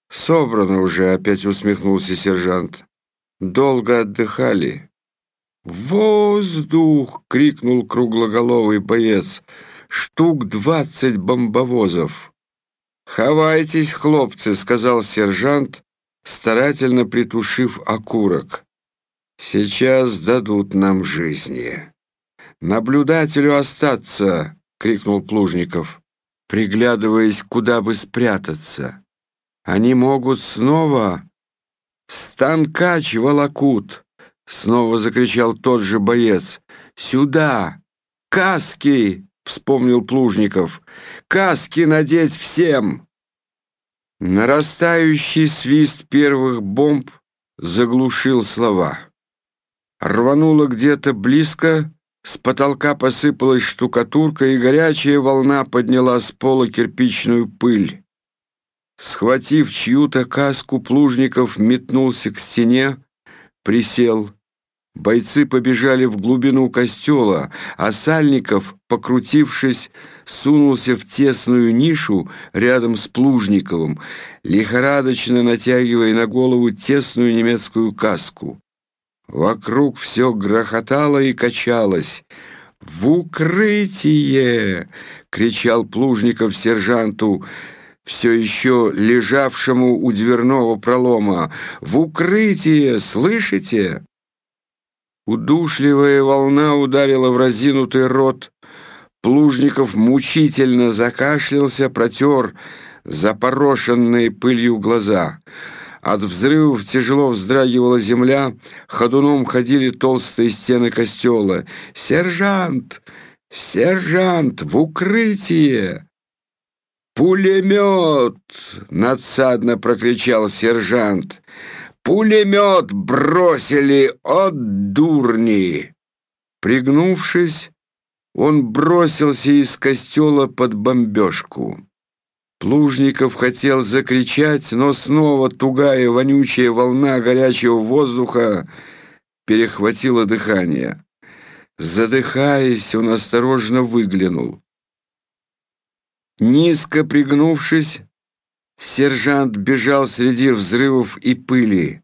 «Собрано уже», — опять усмехнулся сержант. «Долго отдыхали». «Воздух!» — крикнул круглоголовый боец. «Штук двадцать бомбовозов!» «Ховайтесь, хлопцы!» — сказал сержант, старательно притушив окурок. «Сейчас дадут нам жизни». «Наблюдателю остаться!» — крикнул Плужников, приглядываясь, куда бы спрятаться. «Они могут снова...» «Станкач волокут!» — снова закричал тот же боец. «Сюда! Каски!» — вспомнил Плужников. «Каски надеть всем!» Нарастающий свист первых бомб заглушил слова. Рвануло где-то близко, с потолка посыпалась штукатурка, и горячая волна подняла с пола кирпичную пыль. Схватив чью-то каску, Плужников метнулся к стене, присел. Бойцы побежали в глубину костела, а Сальников, покрутившись, сунулся в тесную нишу рядом с Плужниковым, лихорадочно натягивая на голову тесную немецкую каску. Вокруг все грохотало и качалось. «В укрытие!» — кричал Плужников сержанту, все еще лежавшему у дверного пролома. «В укрытие! Слышите?» Удушливая волна ударила в разинутый рот. Плужников мучительно закашлялся, протер запорошенные пылью глаза — от взрывов тяжело вздрагивала земля, ходуном ходили толстые стены костела. «Сержант! Сержант! В укрытие!» «Пулемет!» — надсадно прокричал сержант. «Пулемет бросили от дурни!» Пригнувшись, он бросился из костела под бомбежку. Плужников хотел закричать, но снова тугая вонючая волна горячего воздуха перехватило дыхание. Задыхаясь, он осторожно выглянул. Низко пригнувшись, сержант бежал среди взрывов и пыли.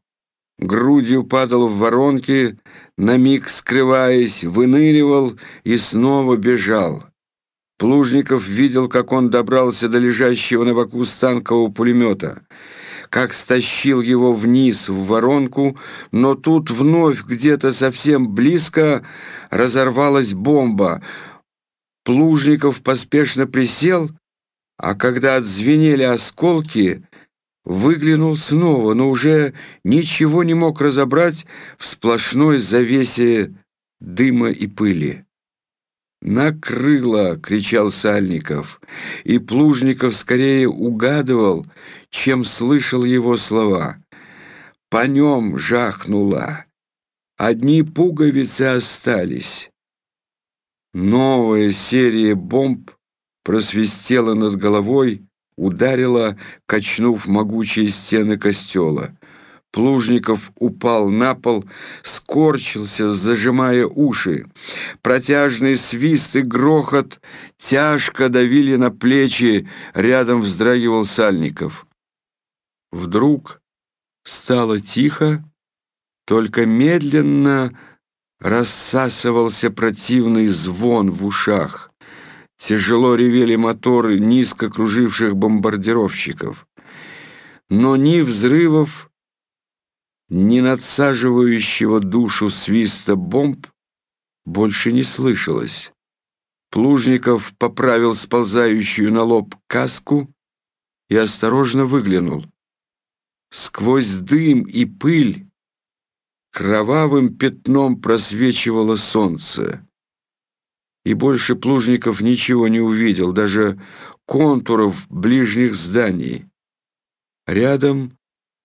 Грудью падал в воронки, на миг скрываясь, выныривал и снова бежал. Плужников видел, как он добрался до лежащего на боку станкового пулемета, как стащил его вниз в воронку, но тут вновь где-то совсем близко разорвалась бомба. Плужников поспешно присел а когда отзвенели осколки, выглянул снова, но уже ничего не мог разобрать в сплошной завесе дыма и пыли. «Накрыло!» — кричал Сальников, и Плужников скорее угадывал, чем слышал его слова. «По нем жахнуло. Одни пуговицы остались». Новая серия бомб просвистела над головой, ударила, качнув могучие стены костела. Плужников упал на пол, скорчился, зажимая уши. Протяжный свист и грохот тяжко давили на плечи, рядом вздрагивал Сальников. Вдруг стало тихо, только медленно рассасывался противный звон в ушах. Тяжело ревели моторы низко круживших бомбардировщиков. Но ни взрывов, ни надсаживающего душу свиста бомб больше не слышалось. Плужников поправил сползающую на лоб каску и осторожно выглянул. Сквозь дым и пыль кровавым пятном просвечивало солнце и больше Плужников ничего не увидел, даже контуров ближних зданий. Рядом,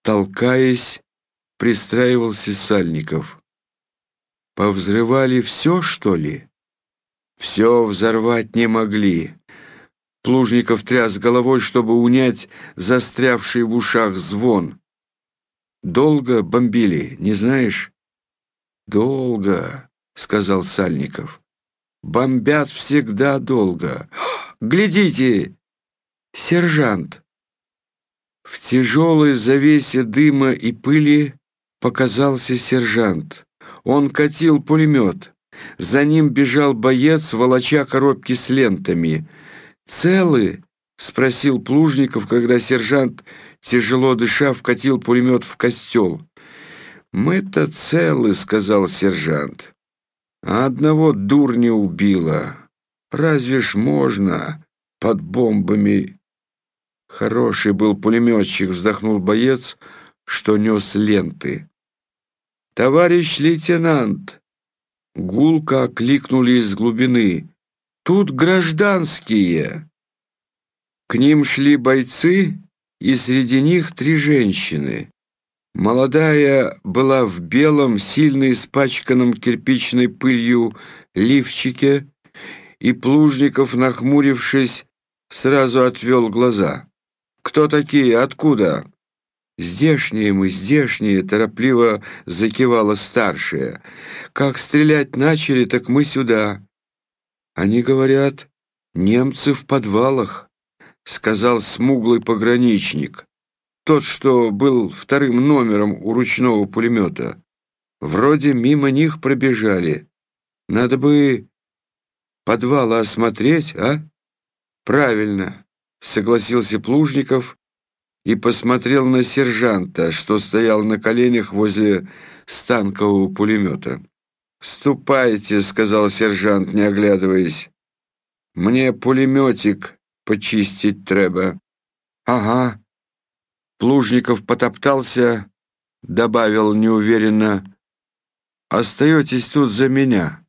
толкаясь, пристраивался Сальников. Повзрывали все, что ли? Все взорвать не могли. Плужников тряс головой, чтобы унять застрявший в ушах звон. «Долго бомбили, не знаешь?» «Долго», — сказал Сальников. Бомбят всегда долго. Глядите! Сержант! В тяжелой завесе дыма и пыли показался сержант. Он катил пулемет. За ним бежал боец, волоча коробки с лентами. «Целы?» — спросил Плужников, когда сержант, тяжело дыша, вкатил пулемет в костел. «Мы-то целы», — сказал сержант а одного дурня убила. Разве ж можно под бомбами? Хороший был пулеметчик, вздохнул боец, что нес ленты. «Товарищ лейтенант!» Гулко окликнули из глубины. «Тут гражданские!» К ним шли бойцы, и среди них три женщины. Молодая была в белом, сильно испачканном кирпичной пылью лифчике, и Плужников, нахмурившись, сразу отвел глаза. «Кто такие? Откуда?» «Здешние мы, здешние!» — торопливо закивала старшая. «Как стрелять начали, так мы сюда». «Они говорят, немцы в подвалах», — сказал смуглый пограничник. Тот, что был вторым номером у ручного пулемета. Вроде мимо них пробежали. Надо бы подвалы осмотреть, а? Правильно, согласился Плужников и посмотрел на сержанта, что стоял на коленях возле станкового пулемета. «Ступайте», — сказал сержант, не оглядываясь. «Мне пулеметик почистить треба». «Ага», Плужников потоптался, добавил неуверенно, «Остаетесь тут за меня».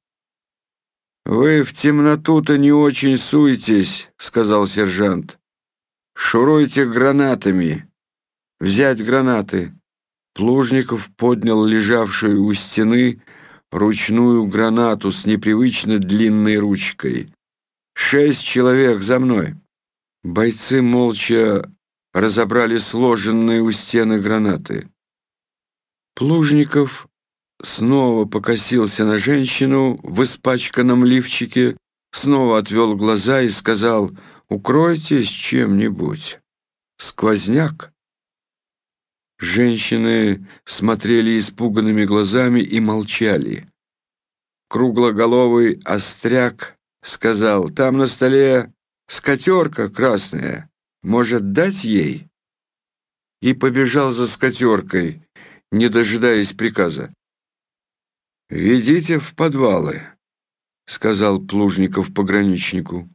«Вы в темноту-то не очень суетесь», — сказал сержант. «Шуруйте гранатами. Взять гранаты». Плужников поднял лежавшую у стены ручную гранату с непривычно длинной ручкой. «Шесть человек за мной». Бойцы молча разобрали сложенные у стены гранаты. Плужников снова покосился на женщину в испачканном лифчике, снова отвел глаза и сказал «Укройтесь чем-нибудь. Сквозняк». Женщины смотрели испуганными глазами и молчали. Круглоголовый остряк сказал «Там на столе скатерка красная. Может, дать ей?» И побежал за скатеркой, не дожидаясь приказа. «Ведите в подвалы», — сказал Плужников пограничнику.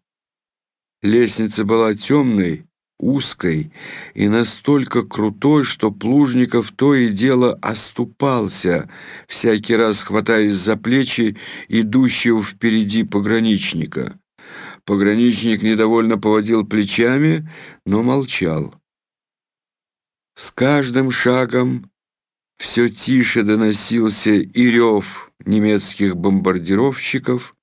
Лестница была темной, узкой и настолько крутой, что Плужников то и дело оступался, всякий раз хватаясь за плечи идущего впереди пограничника. Пограничник недовольно поводил плечами, но молчал. С каждым шагом все тише доносился и рев немецких бомбардировщиков,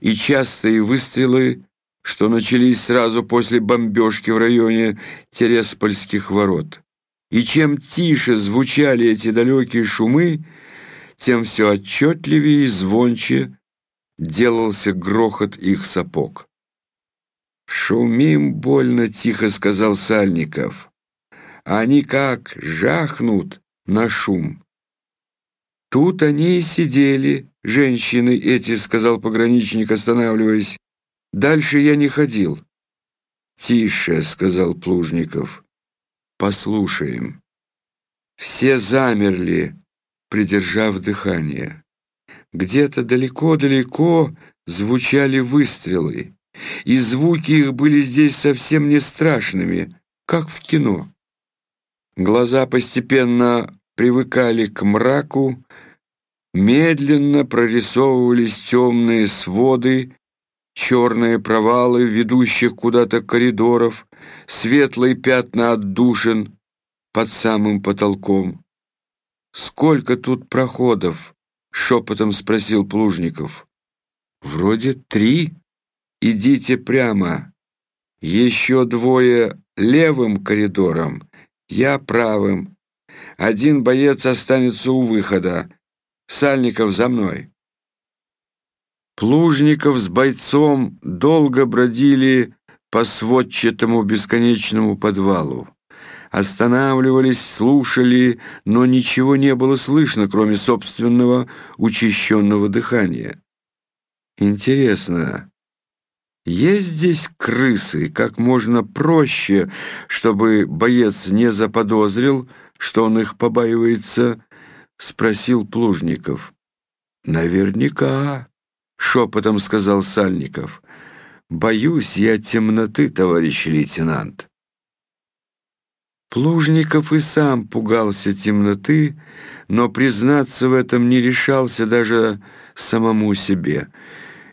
и частые выстрелы, что начались сразу после бомбежки в районе Тереспольских ворот. И чем тише звучали эти далекие шумы, тем все отчетливее и звонче делался грохот их сапог. «Шумим больно», — тихо сказал Сальников. «Они как жахнут, на шум. Тут они и сидели, женщины эти, сказал пограничник, останавливаясь. Дальше я не ходил. Тише, сказал Плужников. Послушаем. Все замерли, придержав дыхание. Где-то далеко-далеко звучали выстрелы, и звуки их были здесь совсем не страшными, как в кино. Глаза постепенно привыкали к мраку, медленно прорисовывались темные своды, черные провалы ведущих куда-то коридоров, светлые пятна отдушин под самым потолком. «Сколько тут проходов?» — шепотом спросил Плужников. «Вроде три. Идите прямо. Еще двое левым коридором я правым. Один боец останется у выхода. Сальников за мной. Плужников с бойцом долго бродили по сводчатому бесконечному подвалу. Останавливались, слушали, но ничего не было слышно, кроме собственного учащенного дыхания. Интересно, есть здесь крысы как можно проще, чтобы боец не заподозрил, что он их побаивается, спросил Плужников. Наверняка, шепотом сказал Сальников. Боюсь я темноты, товарищ лейтенант. Плужников и сам пугался темноты, но признаться в этом не решался даже самому себе.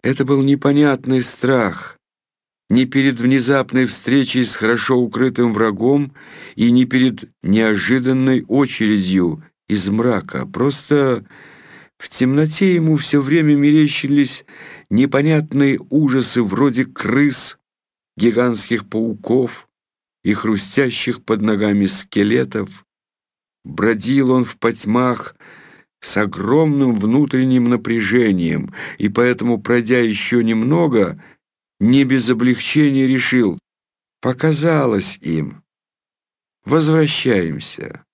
Это был непонятный страх. Не перед внезапной встречей с хорошо укрытым врагом и не перед неожиданной очередью из мрака. Просто в темноте ему все время мерещились непонятные ужасы вроде крыс, гигантских пауков и хрустящих под ногами скелетов. Бродил он в потьмах, с огромным внутренним напряжением, и поэтому, пройдя еще немного, не без облегчения решил, показалось им. Возвращаемся.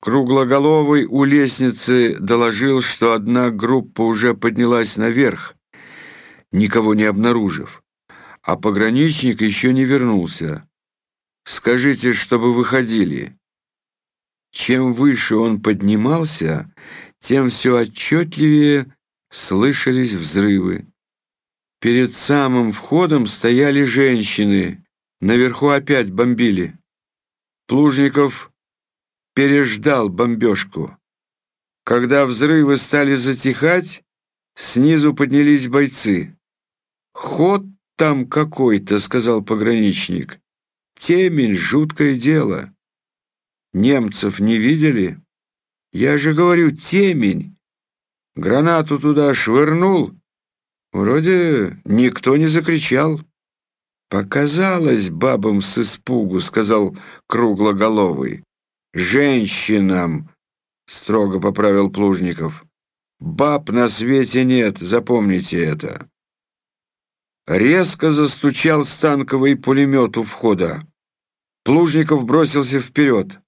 Круглоголовый у лестницы доложил, что одна группа уже поднялась наверх, никого не обнаружив, а пограничник еще не вернулся. «Скажите, чтобы выходили». Чем выше он поднимался, тем все отчетливее слышались взрывы. Перед самым входом стояли женщины, наверху опять бомбили. Плужников переждал бомбежку. Когда взрывы стали затихать, снизу поднялись бойцы. «Ход там какой-то», — сказал пограничник. «Темень, жуткое дело». Немцев не видели? Я же говорю, темень. Гранату туда швырнул. Вроде никто не закричал. Показалось бабам с испугу, сказал круглоголовый. Женщинам — строго поправил Плужников. «Баб на свете нет, запомните это». Резко застучал станковый пулемет у входа. Плужников бросился вперед.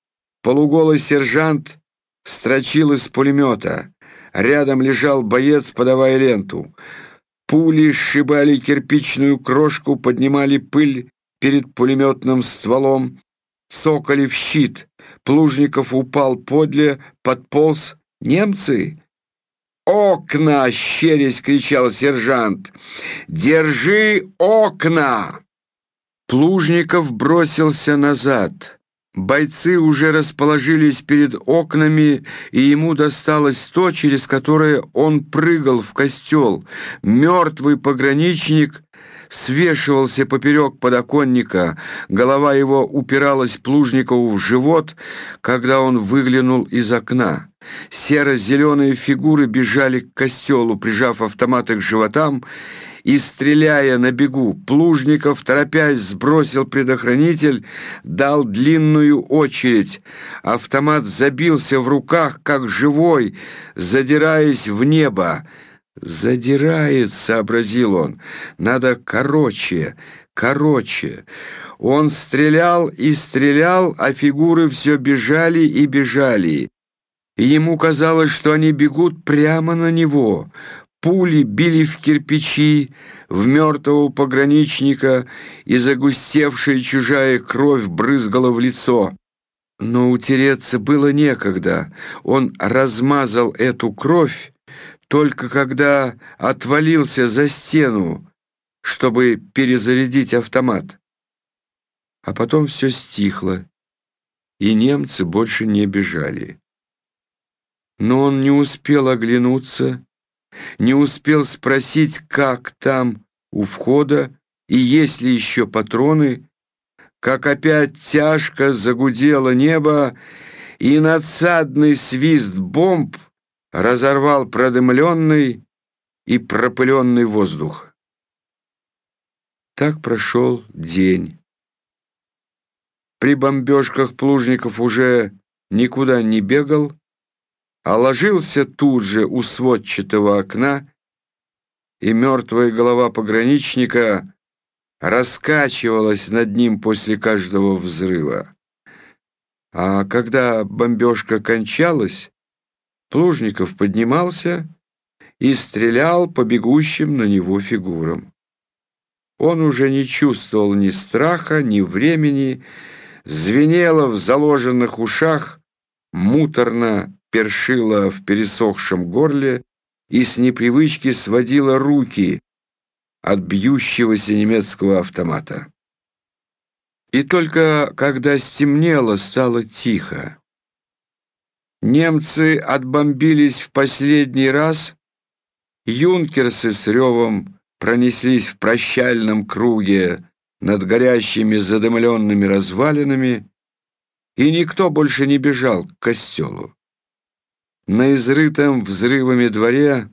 Полуголый сержант строчил из пулемета. Рядом лежал боец, подавая ленту. Пули сшибали кирпичную крошку, поднимали пыль перед пулеметным стволом, цокали в щит. Плужников упал подле, подполз. «Немцы?» «Окна!» — щерясь кричал сержант. «Держи окна!» Плужников бросился назад. Бойцы уже расположились перед окнами, и ему досталось то, через которое он прыгал в костел. Мертвый пограничник свешивался поперек подоконника, голова его упиралась Плужникову в живот, когда он выглянул из окна. Серо-зеленые фигуры бежали к костелу, прижав автоматы к животам, и, стреляя на бегу, Плужников, торопясь, сбросил предохранитель, дал длинную очередь. Автомат забился в руках, как живой, задираясь в небо. «Задирает», — сообразил он, — «надо короче, короче». Он стрелял и стрелял, а фигуры все бежали и бежали. И ему казалось, что они бегут прямо на него. Пули били в кирпичи, в мертвого пограничника, и загустевшая чужая кровь брызгала в лицо. Но утереться было некогда. Он размазал эту кровь, только когда отвалился за стену, чтобы перезарядить автомат. А потом все стихло, и немцы больше не бежали. Но он не успел оглянуться, не успел спросить, как там у входа и есть ли еще патроны, как опять тяжко загудело небо, и надсадный свист бомб разорвал продымленный и пропыленный воздух. Так прошел день. При бомбежках Плужников уже никуда не бегал, а ложился тут же у сводчатого окна, и мертвая голова пограничника раскачивалась над ним после каждого взрыва. А когда бомбежка кончалась, Плужников поднимался и стрелял по бегущим на него фигурам. Он уже не чувствовал ни страха, ни времени, звенело в заложенных ушах, муторно першила в пересохшем горле и с непривычки сводила руки от бьющегося немецкого автомата. И только когда стемнело, стало тихо. Немцы отбомбились в последний раз, юнкерсы с ревом пронеслись в прощальном круге над горящими задымленными развалинами, и никто больше не бежал к костелу. На изрытом взрывами дворе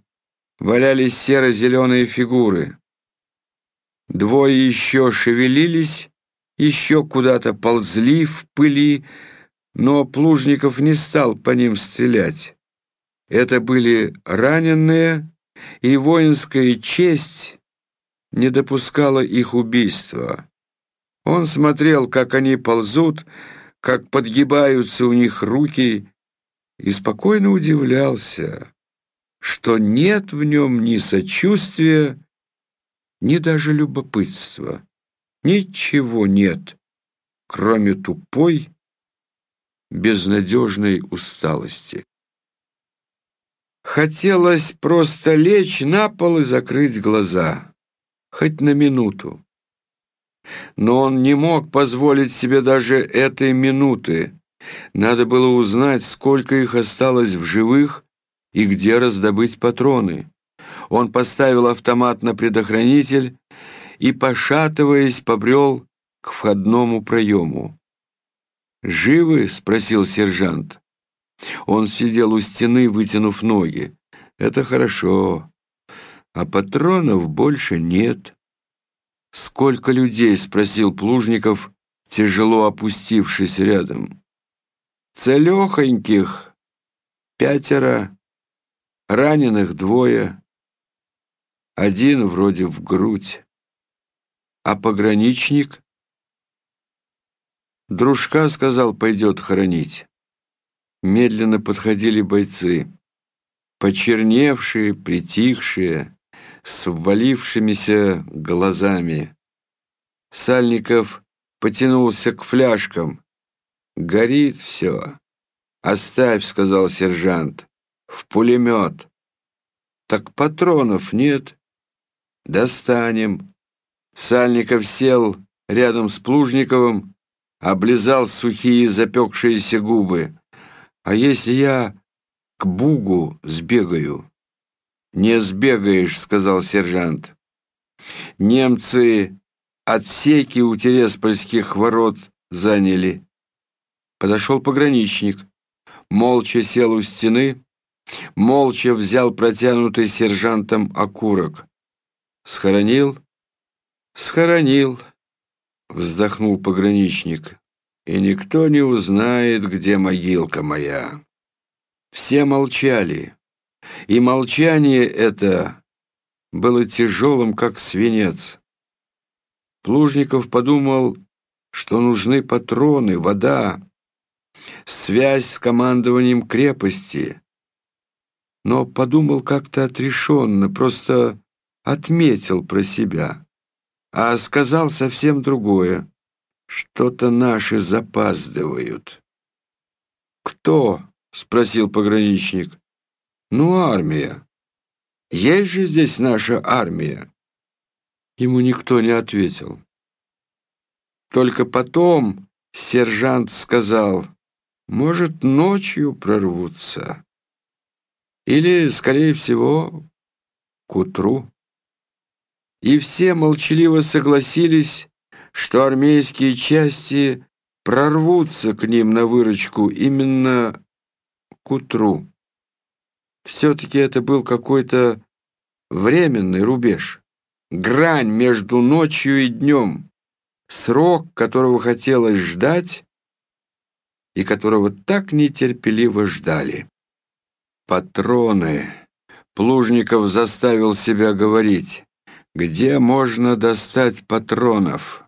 валялись серо-зеленые фигуры. Двое еще шевелились, еще куда-то ползли в пыли, но Плужников не стал по ним стрелять. Это были раненые, и воинская честь не допускала их убийства. Он смотрел, как они ползут, как подгибаются у них руки, и спокойно удивлялся, что нет в нем ни сочувствия, ни даже любопытства. Ничего нет, кроме тупой, безнадежной усталости. Хотелось просто лечь на пол и закрыть глаза, хоть на минуту. Но он не мог позволить себе даже этой минуты, надо было узнать, сколько их осталось в живых и где раздобыть патроны. Он поставил автомат на предохранитель и, пошатываясь, побрел к входному проему. «Живы?» — спросил сержант. Он сидел у стены, вытянув ноги. «Это хорошо. А патронов больше нет». «Сколько людей?» — спросил Плужников, тяжело опустившись рядом. «Целехоньких пятеро, раненых двое, один вроде в грудь. А пограничник? Дружка сказал, пойдет хоронить. Медленно подходили бойцы, почерневшие, притихшие, с ввалившимися глазами. Сальников потянулся к фляжкам. «Горит все». «Оставь», — сказал сержант, — «в пулемет». «Так патронов нет». «Достанем». Сальников сел рядом с Плужниковым, облизал сухие запекшиеся губы. «А если я к Бугу сбегаю?» «Не сбегаешь», — сказал сержант. «Немцы отсеки у Тереспольских ворот заняли». Подошел пограничник, молча сел у стены, молча взял протянутый сержантом окурок. «Схоронил?» «Схоронил», — вздохнул пограничник, «и никто не узнает, где могилка моя». Все молчали, и молчание это было тяжелым, как свинец. Плужников подумал, что нужны патроны, вода, связь с командованием крепости, но подумал как-то отрешенно, просто отметил про себя, а сказал совсем другое. Что-то наши запаздывают. «Кто?» — спросил пограничник. «Ну, армия. Есть же здесь наша армия?» Ему никто не ответил. Только потом сержант сказал, «Может, ночью прорвутся. Или, скорее всего, к утру». И все молчаливо согласились, что армейские части прорвутся к ним на выручку именно к утру. Все-таки это был какой-то временный рубеж, грань между ночью и днем, срок, которого хотелось ждать и которого так нетерпеливо ждали. Патроны. Плужников заставил себя говорить. Где можно достать патронов?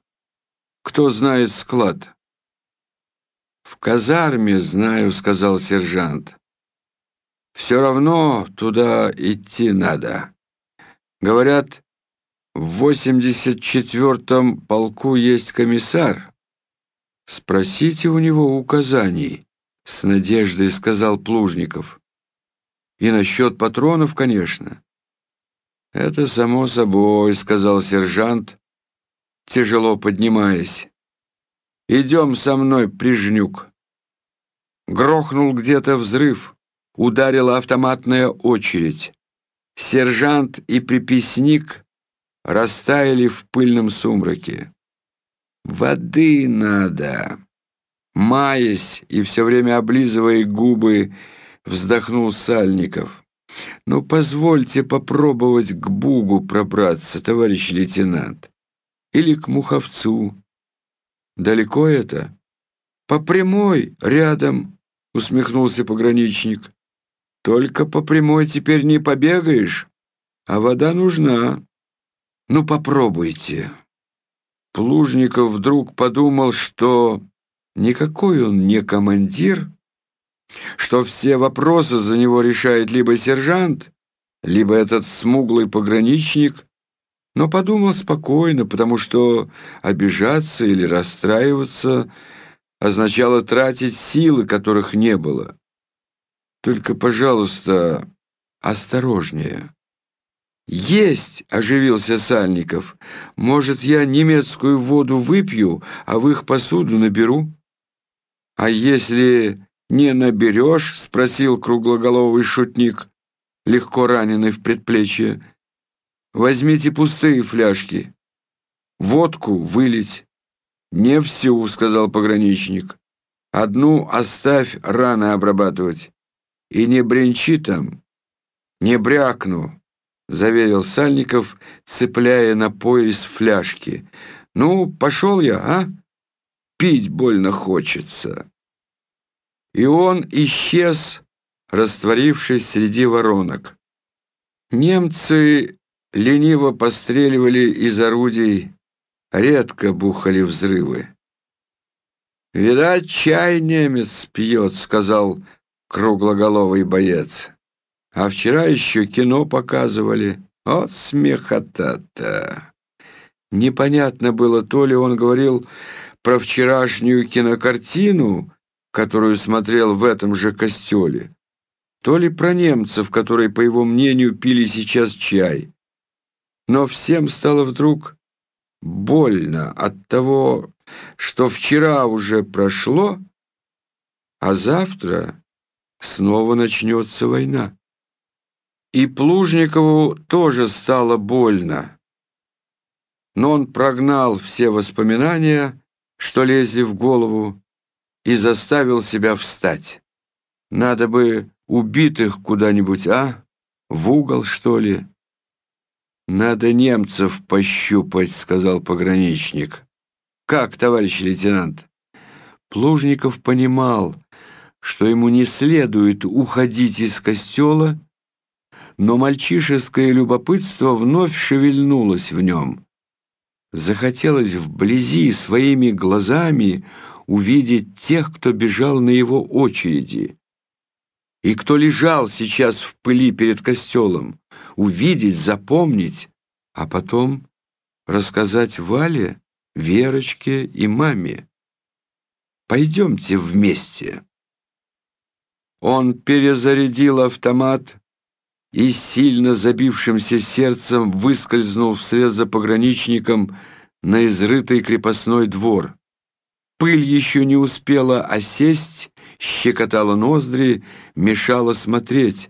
Кто знает склад? В казарме знаю, сказал сержант. Все равно туда идти надо. Говорят, в 84-м полку есть комиссар. Спросите у него указаний, с надеждой сказал Плужников. И насчет патронов, конечно. Это само собой, сказал сержант, тяжело поднимаясь. Идем со мной, Прижнюк. Грохнул где-то взрыв ударила автоматная очередь. Сержант и приписник растаяли в пыльном сумраке. «Воды надо!» Маясь и все время облизывая губы, вздохнул Сальников. «Ну, позвольте попробовать к Бугу пробраться, товарищ лейтенант. Или к Муховцу. Далеко это?» «По прямой, рядом», — усмехнулся пограничник. Только по прямой теперь не побегаешь, а вода нужна. Ну, попробуйте. Плужников вдруг подумал, что никакой он не командир, что все вопросы за него решает либо сержант, либо этот смуглый пограничник, но подумал спокойно, потому что обижаться или расстраиваться означало тратить силы, которых не было. Только, пожалуйста, осторожнее». «Есть!» — оживился Сальников. «Может, я немецкую воду выпью, а в их посуду наберу?» «А если не наберешь?» — спросил круглоголовый шутник, легко раненый в предплечье. «Возьмите пустые фляжки. Водку вылить». «Не всю», — сказал пограничник. «Одну оставь рано обрабатывать». И не бренчи там, не брякну, заверил Сальников, цепляя на пояс фляжки. Ну, пошел я, а? Пить больно хочется. И он исчез растворившись среди воронок. Немцы лениво постреливали из орудий, редко бухали взрывы. «Видать, чай немец пьет», — сказал круглоголовый боец. «А вчера еще кино показывали. О, смехота-то!» Непонятно было, то ли он говорил про вчерашнюю кинокартину, которую смотрел в этом же костеле, то ли про немцев, которые, по его мнению, пили сейчас чай. Но всем стало вдруг больно от того, что вчера уже прошло, а завтра снова начнется война. И Плужникову тоже стало больно. Но он прогнал все воспоминания, что лезли в голову, и заставил себя встать. Надо бы убитых куда-нибудь, а? В угол, что ли? «Надо немцев пощупать», — сказал пограничник. «Как, товарищ лейтенант?» Плужников понимал, что ему не следует уходить из костела, но мальчишеское любопытство вновь шевельнулось в нем. Захотелось вблизи своими глазами увидеть тех, кто бежал на его очереди, и кто лежал сейчас в пыли перед костелом, увидеть, запомнить, а потом рассказать Вале, Верочке и маме. Пойдемте вместе. Он перезарядил автомат и сильно забившимся сердцем выскользнул вслед за пограничником на изрытый крепостной двор. Пыль еще не успела осесть, щекотала ноздри, мешала смотреть.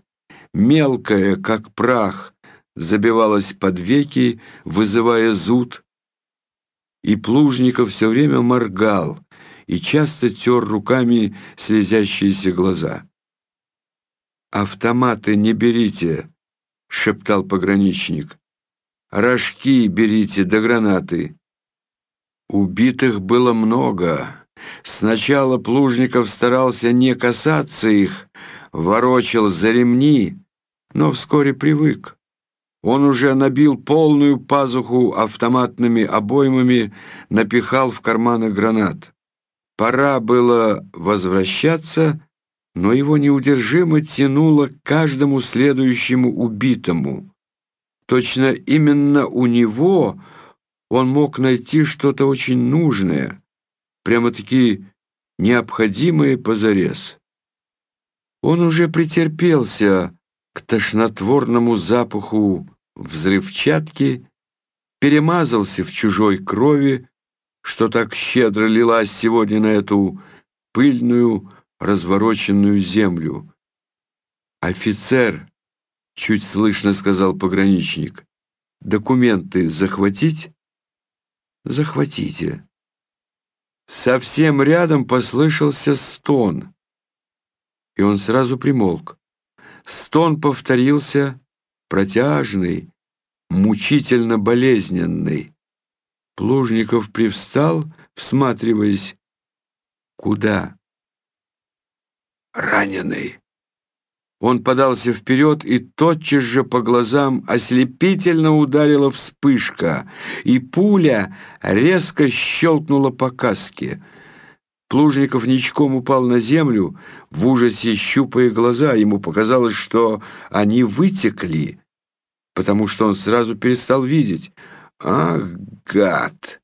Мелкая, как прах, забивалась под веки, вызывая зуд. И Плужников все время моргал и часто тер руками слезящиеся глаза. «Автоматы не берите», — шептал пограничник. «Рожки берите да гранаты». Убитых было много. Сначала Плужников старался не касаться их, ворочал за ремни, но вскоре привык. Он уже набил полную пазуху автоматными обоймами, напихал в карманы гранат. Пора было возвращаться, но его неудержимо тянуло к каждому следующему убитому. Точно именно у него он мог найти что-то очень нужное, прямо-таки необходимое позарез. Он уже претерпелся к тошнотворному запаху взрывчатки, перемазался в чужой крови, что так щедро лилась сегодня на эту пыльную, развороченную землю. «Офицер!» — чуть слышно сказал пограничник. «Документы захватить?» «Захватите». Совсем рядом послышался стон, и он сразу примолк. Стон повторился, протяжный, мучительно болезненный. Плужников привстал, всматриваясь. Куда? Раненый. Он подался вперед, и тотчас же по глазам ослепительно ударила вспышка, и пуля резко щелкнула по каске. Плужников ничком упал на землю, в ужасе щупая глаза. Ему показалось, что они вытекли, потому что он сразу перестал видеть. «Ах, гад!»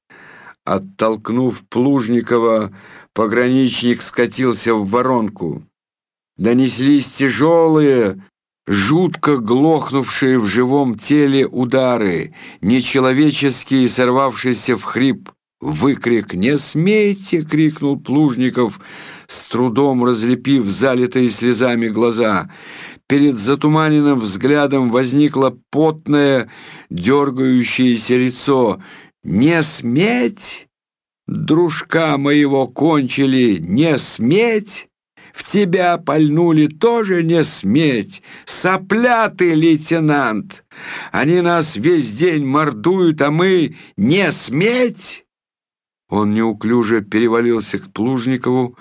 Оттолкнув Плужникова, пограничник скатился в воронку. Донеслись тяжелые, жутко глохнувшие в живом теле удары, нечеловеческие, сорвавшиеся в хрип. Выкрик «Не смейте!» — крикнул Плужников, с трудом разлепив залитые слезами глаза. Перед затуманенным взглядом возникло потное, дергающееся лицо. «Не сметь! Дружка моего кончили! Не сметь!» В тебя пальнули тоже не сметь. Сопля ты, лейтенант! Они нас весь день мордуют, а мы не сметь!» Он неуклюже перевалился к Плужникову,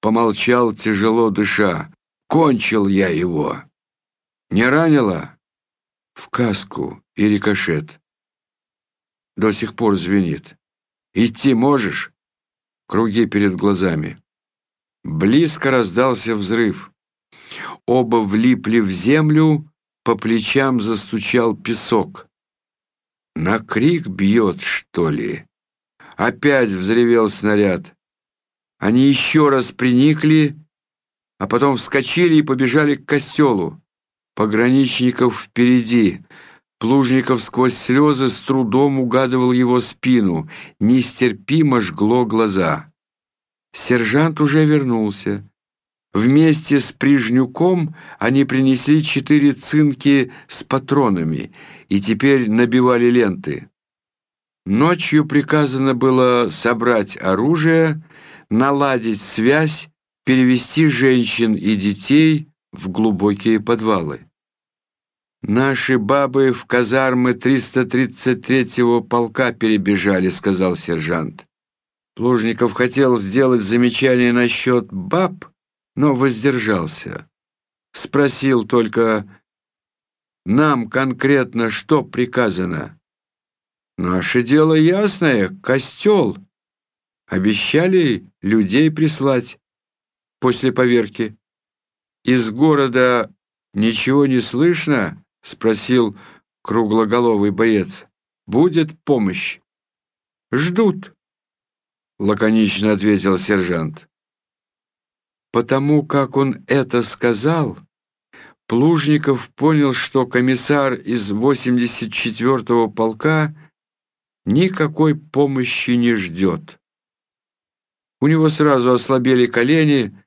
помолчал, тяжело дыша. Кончил я его. Не ранило? В каску и рикошет. До сих пор звенит. Идти можешь? Круги перед глазами. Близко раздался взрыв. Оба влипли в землю, по плечам застучал песок. На крик бьет, что ли? Опять взревел снаряд. Они еще раз приникли, а потом вскочили и побежали к костелу. Пограничников впереди. Плужников сквозь слезы с трудом угадывал его спину. Нестерпимо жгло глаза. Сержант уже вернулся. Вместе с Прижнюком они принесли четыре цинки с патронами и теперь набивали ленты. Ночью приказано было собрать оружие, наладить связь, перевести женщин и детей в глубокие подвалы. «Наши бабы в казармы 333-го полка перебежали», — сказал сержант. Плужников хотел сделать замечание насчет баб, но воздержался. Спросил только, «Нам конкретно что приказано?» «Наше дело ясное, костел. Обещали людей прислать после поверки. Из города ничего не слышно?» — спросил круглоголовый боец. «Будет помощь?» «Ждут», — лаконично ответил сержант. Потому как он это сказал, Плужников понял, что комиссар из 84-го полка никакой помощи не ждет. У него сразу ослабели колени,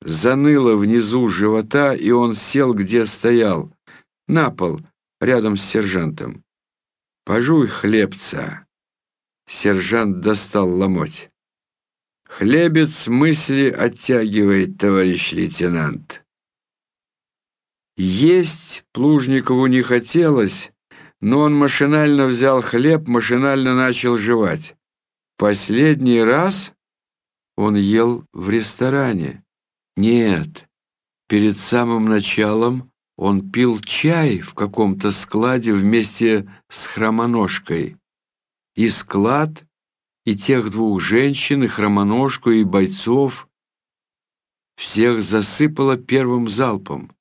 заныло внизу живота, и он сел, где стоял, на пол, рядом с сержантом. «Пожуй хлебца!» Сержант достал ломоть. Хлебец мысли оттягивает, товарищ лейтенант. Есть Плужникову не хотелось, но он машинально взял хлеб, машинально начал жевать. Последний раз он ел в ресторане. Нет, перед самым началом он пил чай в каком-то складе вместе с хромоножкой. И склад и тех двух женщин, и хромоножку, и бойцов. Всех засыпало первым залпом.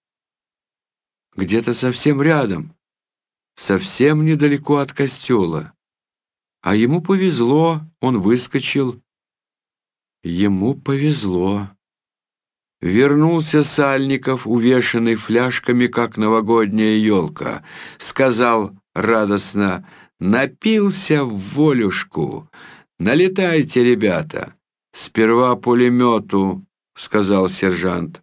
Где-то совсем рядом, совсем недалеко от костела. А ему повезло, он выскочил. Ему повезло. Вернулся Сальников, увешанный фляжками, как новогодняя елка. Сказал радостно, напился в волюшку, «Налетайте, ребята! Сперва пулемету», — сказал сержант.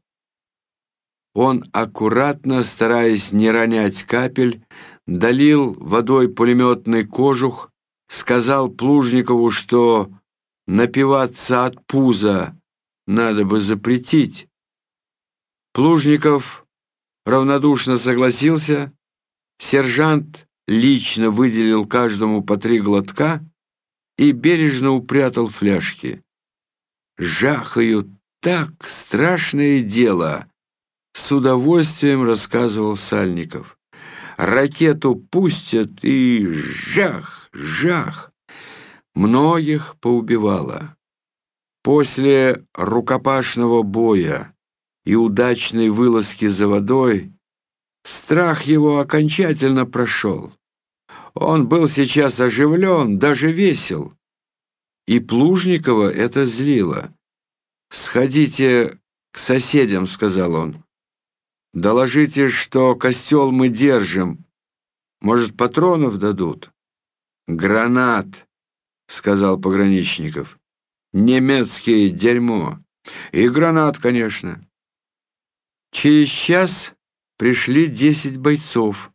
Он аккуратно, стараясь не ронять капель, долил водой пулеметный кожух, сказал Плужникову, что напиваться от пуза надо бы запретить. Плужников равнодушно согласился, сержант лично выделил каждому по три глотка, и бережно упрятал фляжки. «Жахают так, страшное дело!» С удовольствием рассказывал Сальников. «Ракету пустят и жах, жах!» Многих поубивало. После рукопашного боя и удачной вылазки за водой страх его окончательно прошел. Он был сейчас оживлен, даже весел. И Плужникова это злило. «Сходите к соседям», — сказал он. «Доложите, что костел мы держим. Может, патронов дадут?» «Гранат», — сказал Пограничников. «Немецкие дерьмо. И гранат, конечно». Через час пришли десять бойцов.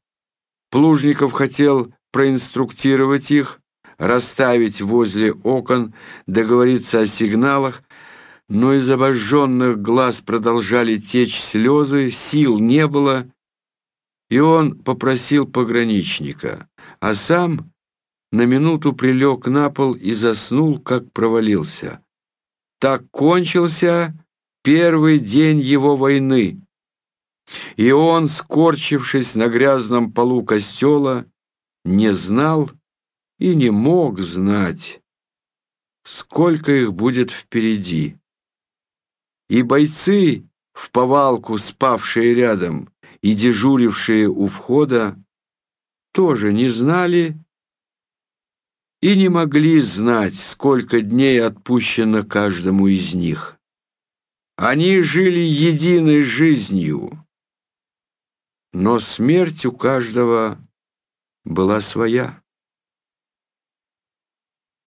Плужников хотел проинструктировать их, расставить возле окон, договориться о сигналах, но из обожженных глаз продолжали течь слезы, сил не было, и он попросил пограничника, а сам на минуту прилег на пол и заснул, как провалился. Так кончился первый день его войны. И он, скорчившись на грязном полу костела, не знал и не мог знать, сколько их будет впереди. И бойцы, в повалку спавшие рядом и дежурившие у входа, тоже не знали и не могли знать, сколько дней отпущено каждому из них. Они жили единой жизнью, но смерть у каждого была своя.